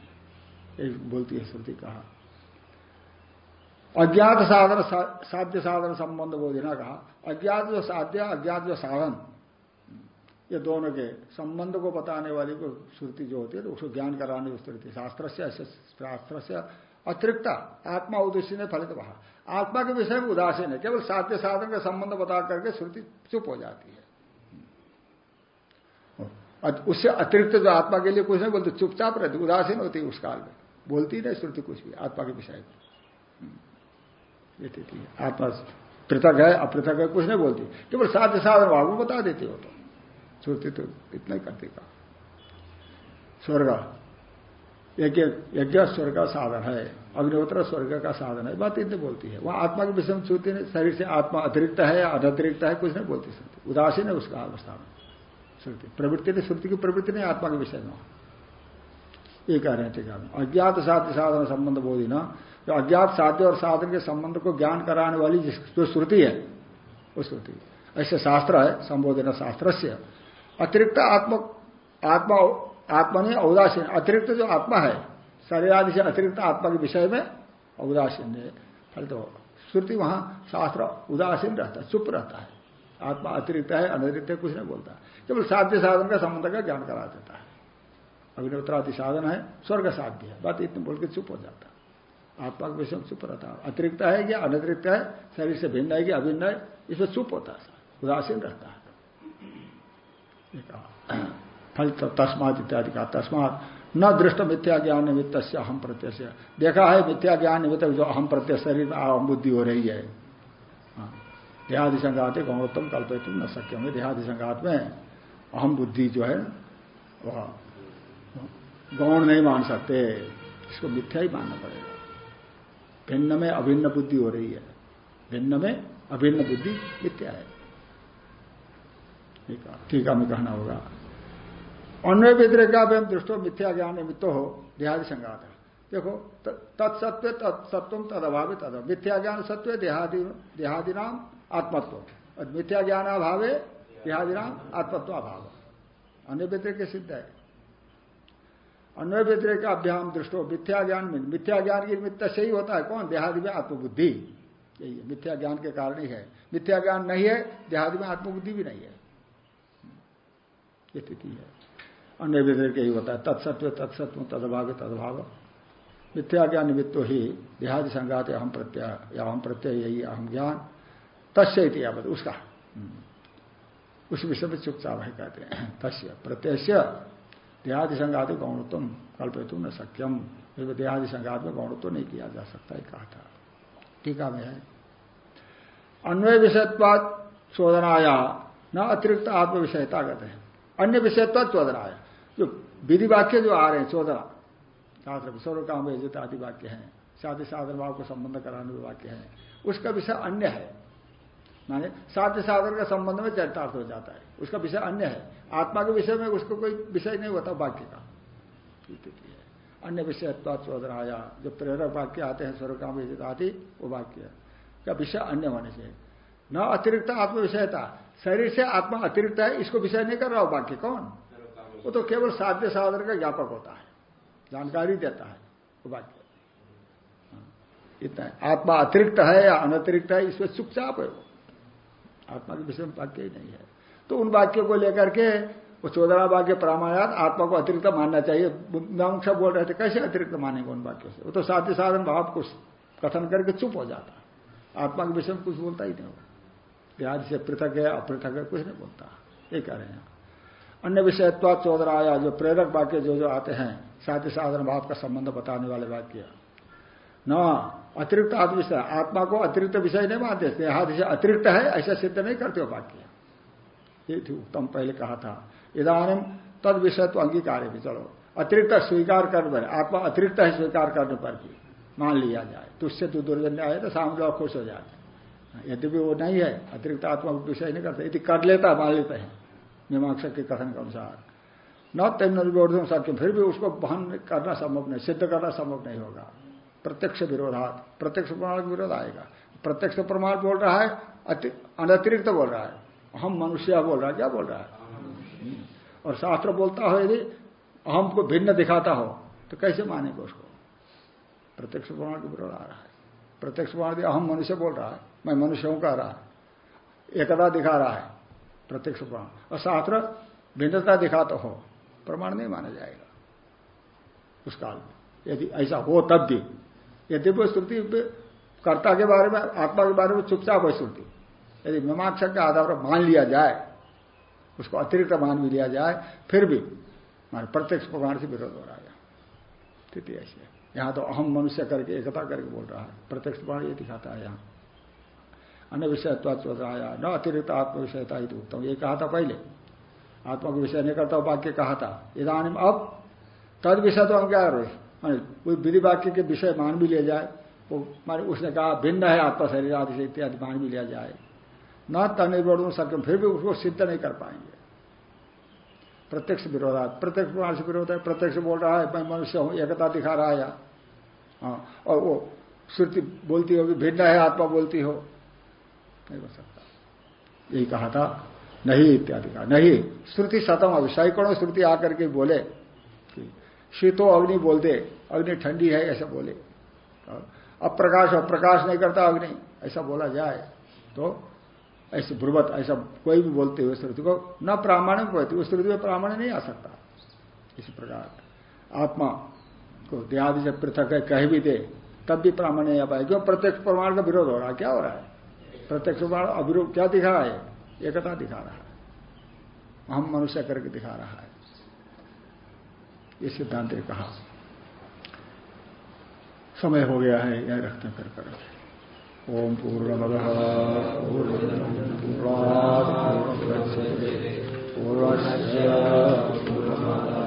बोलती है श्रुति कहा अज्ञात साधन साध्य साधन संबंध बोधिना कहा। अज्ञात जो साध्य, अज्ञात जो साधन ये दोनों के संबंध को बताने वाली को श्रुति जो होती है तो उसको ज्ञान कराने की श्रुति शास्त्र से शास्त्र से अतिरिक्त आत्मा उद्देश्य ने फलित वहा आत्मा के विषय में उदासीन है, केवल साध्य साधन का संबंध बता करके श्रुति चुप हो जाती है। उससे अतिरिक्त जो आत्मा के लिए कुछ नहीं बोलते, चुपचाप रहती, उदासीन होती है उस काल में। बोलती नहीं श्रुति कुछ भी, आत्मा के विषय में। आत्मा पृथक है, अपृथक है, कुछ नहीं बोलती। केवल साध्य साधन भाव में बता देती हो तो। श्रुति तो इतना ही करती का स्वर्ग। यज्ञ यज्ञ स्वर्ग का साधन है। अग्निहोत्र स्वर्ग का साधन है। बात इतनी बोलती है। वह आत्मा के विषय में श्रुति ने शरीर से आत्मा अतिरिक्त है या अनतिरिक्त है, कुछ नहीं बोलती श्रुति उदासीन है उसका अवस्था में श्रुति प्रवृत्ति ने श्रुति की प्रवृत्ति नहीं, आत्मा के विषय में। ये कह रहे हैं टीका में अज्ञात साध्य साधन संबंध बोधी ना, जो अज्ञात साध्य और साधन के संबंध को ज्ञान कराने वाली जो श्रुति है, वो श्रुति। ऐसे शास्त्र है, संबोधन शास्त्र से। अतिरिक्त आत्मा आत्मा आत्मा नहीं, औदासीन। अतिरिक्त जो आत्मा है शरीर आदि से अतिरिक्त आत्मा के विषय में औदासीन है तो श्रुति वहाँ शास्त्र उदासीन रहता है, चुप रहता है। आत्मा अतिरिक्त है अनतिरिक्त है, कुछ नहीं बोलता। केवल साध्य साधन का संबंध का ज्ञान करा देता है। अग्निहोत्रादि साधन है, स्वर्ग साध्य है। बात इतनी बोल के चुप हो जाता आत्मा के विषय में चुप रहता है। अतिरिक्त है कि अनतिरिक्त है, शरीर से भिन्न है कि अभिन्न है, इसमें चुप होता है। उदासीन रहता है। फल तस्मात इत्यादि का तस्मात न दृष्ट मिथ्या ज्ञान निमित्त से अहम प्रत्यय देखा है मिथ्या ज्ञान निमित्त जो अहम प्रत्यय शरीर अहम बुद्धि हो रही है। हाँ। देहादि संघात गौणोत्तम कल्पित न सक्य में देहादि संघात में अहम बुद्धि जो है, वह गौण नहीं मान सकते। इसको मिथ्या ही मानना पड़ेगा। भिन्न में अभिन्न बुद्धि हो रही है। भिन्न में अभिन्न बुद्धि मिथ्या है। ठीक में कहना होगा। अन्य व्यतिरेका हम दृष्टो मिथ्या ज्ञान निमित्त हो, देहादि संघात देखो तत्सत्व तत्सत्व तद अभाव तद मिथ्या ज्ञान सत्व, देहादि देहादि नाम आत्मत्व मिथ्या ज्ञान अभावे देहादि नाम आत्मत्व अभाव अन्य व्यतिरिक सिद्ध है। अन्य व्यतिरिक अभ्याम दृष्टो मिथ्या ज्ञान में, मिथ्या ज्ञान की निमित्त से ही होता है। कौन? देहादि में आत्मबुद्धि। यही मिथ्या ज्ञान के कारण ही है। मिथ्या ज्ञान नहीं है, देहादि में आत्मबुद्धि भी नहीं है। ये स्थिति है। अन्य व्यतिरिक यही होता है, तत्सत्व तत्सत्व तदभाव तदभाव मिथ्या ज्ञान निमित्तो ही देहादि संघात अहम प्रत्यय, या अहम प्रत्यय यही अहम ज्ञान, तस्य इतिहावत उसका। हम्म। उस विषय में चुपचाप है कहते हैं, तस्य प्रत्यय देहादि संघात गौणत्व कल्पितुम न सक्यम देहादि संघात में गौणत्व नहीं किया जा सकता है कहा था। टीका में है। अन्वय विषयत्वाद चोदनाया न अतिरिक्त आत्म विषयता कहते हैं। अन्य विषयत्वाद चोदनाया जो विधि वाक्य जो आ रहे हैं शास्त्र सर्व काम आदि वाक्य हैं, साध्य साधन भाव को संबंध कराने वाले वाक्य हैं। उसका विषय अन्य है। माने साध्य साधन का संबंध में चरितार्थ हो जाता है। उसका विषय अन्य है। आत्मा के विषय में उसको कोई विषय नहीं होता वाक्य का। अन्य विषय चौधर आया जो प्रेरक वाक्य आते हैं स्वर्ग काम आदि, वो वाक्य का विषय अन्य होने से न अतिरिक्त आत्म विषयता शरीर से आत्मा अतिरिक्त है इसको विषय नहीं कर रहा हो वाक्य कौन? वो तो केवल साध्य साधन का ज्ञापक होता है जानकारी देता है वो वाक्य हाँ, इतना है। आत्मा अतिरिक्त है या अनतिरिक्त है इसमें चुपचाप है वो। आत्मा के विषय में वाक्य ही नहीं है। तो उन वाक्यों को लेकर के वो चौदह वाक्य प्रामायात आत्मा को अतिरिक्त मानना चाहिए। मीमांसा बोल रहे थे कैसे अतिरिक्त मानेंगे उन वाक्यों से? वो तो साध्य साधन भाव को कथन करके चुप हो जाता आत्मा के विषय में कुछ बोलता ही नहीं होगा। व्याज से पृथक है, अपृथक है, कुछ नहीं बोलता। ये कह रहे हैं। अन्य विषयत्वा चौधरा आया, जो प्रेरक वाक्य जो जो आते हैं, साध्य साधन भाव का संबंध बताने वाले वाक्य। न अतिरिक्त आत्मविषय आत्मा को अतिरिक्त विषय नहीं मानते, देहादि से अतिरिक्त है, ऐसा सिद्ध नहीं करते हो वाक्य। ये थी उत्तम पहले कहा था। इधानी तद विषय तो अंगीकार है, चलो। अतिरिक्त स्वीकार करने पर, आत्मा अतिरिक्त है स्वीकार करने पर भी, मान लिया जाए। तुझसे तो दुर्जन्य आए तो सामने खुश हो जाते यद्यपि वो नहीं है, अतिरिक्त आत्मा को विषय नहीं करते यदि कर लेता मान लेते हैं, मीमांसा के कथन के अनुसार। न तेन विरोधों सत्य फिर भी उसको बहन करना संभव नहीं, सिद्ध करना संभव नहीं होगा। प्रत्यक्ष विरोधात, प्रत्यक्ष प्रमाण का विरोध आएगा। प्रत्यक्ष प्रमाण बोल रहा है अनतिरिक्त बोल रहा है। हम मनुष्य बोल रहा है, क्या बोल रहा है? और शास्त्र बोलता हो, यदि अहम को भिन्न दिखाता हो तो कैसे मानेंगे उसको? प्रत्यक्ष प्रमाण का विरोध आ रहा है। प्रत्यक्ष प्रमाण अहम मनुष्य बोल रहा है, मैं मनुष्य हूँ कह रहा है। एकता दिखा रहा है, प्रत्यक्ष प्रमाण। और शास्त्र भिन्नता दिखाता हो, प्रमाण नहीं माना जाएगा। उस काल में, यदि ऐसा हो तब भी। यदि वो श्रुति कर्ता के बारे में, आत्मा के बारे में चुपचाप है श्रुति यदि मीमांसा के आधार पर मान लिया जाए, उसको अतिरिक्त मान भी लिया जाए, फिर भी मान प्रत्यक्ष प्रमाण से विरोध हो रहा है। स्थिति ऐसी है। यहाँ तो अहम मनुष्य करके एकता करके बोल रहा है। प्रत्यक्ष प्रमाण ये दिखाता है यहाँ। अन्य विषयत्व आया न अतिरिक्त आत्म विषयता ही उत्तम ये कहा था पहले। आत्मा को विषय नहीं करता वाक्य कहा था। इधानी अब तद विषय तो हम क्या रहे कोई विधि वाक्य के विषय मान भी लिया जाए, वो माने उसने कहा भिन्न है आत्मा शरीर आदि से इत्यादि मान भी लिया जाए। न तनिर्वण सक्य फिर भी उसको सिद्ध नहीं कर पाएँगे। प्रत्यक्ष विरोधा प्रत्यक्ष प्रमाण से विरोध है, प्रत्यक्ष बोल रहा है, मैं मनुष्य हूँ, एकता दिखा रहा हाँ और वो श्रुति बोलती होगी, भिन्न है, आत्मा बोलती हो। नहीं हो सकता। यही कहा था। नहीं इत्यादि का नहीं, श्रुति सतम अभी, सैकड़ों श्रुति आकर के बोले शीतो अग्नि बोल दे अग्नि ठंडी है, ऐसा बोले। अब प्रकाश अब प्रकाश नहीं करता अग्नि, ऐसा बोला जाए तो ऐसे ब्रुवत ऐसा कोई भी बोलते हुए श्रुति को न प्रामाणिक होती, उस श्रुति में प्रामाणिक नहीं आ सकता। इसी प्रकार आत्मा को देहादि से पृथक है, कह भी दे, तब भी प्रमाण नहीं आ पाए क्यों? प्रत्यक्ष प्रमाण का विरोध हो रहा है। क्या हो रहा है? प्रत्यक्ष प्रमाण अविरोध क्या दिखा रहा है? एकता दिखा रहा है। हम मनुष्य करके दिखा रहा है। ये सिद्धांत ने कहा। समय हो गया है, यह रखते फिर कर ओम पूर्णमद पूर्ण पूर्ण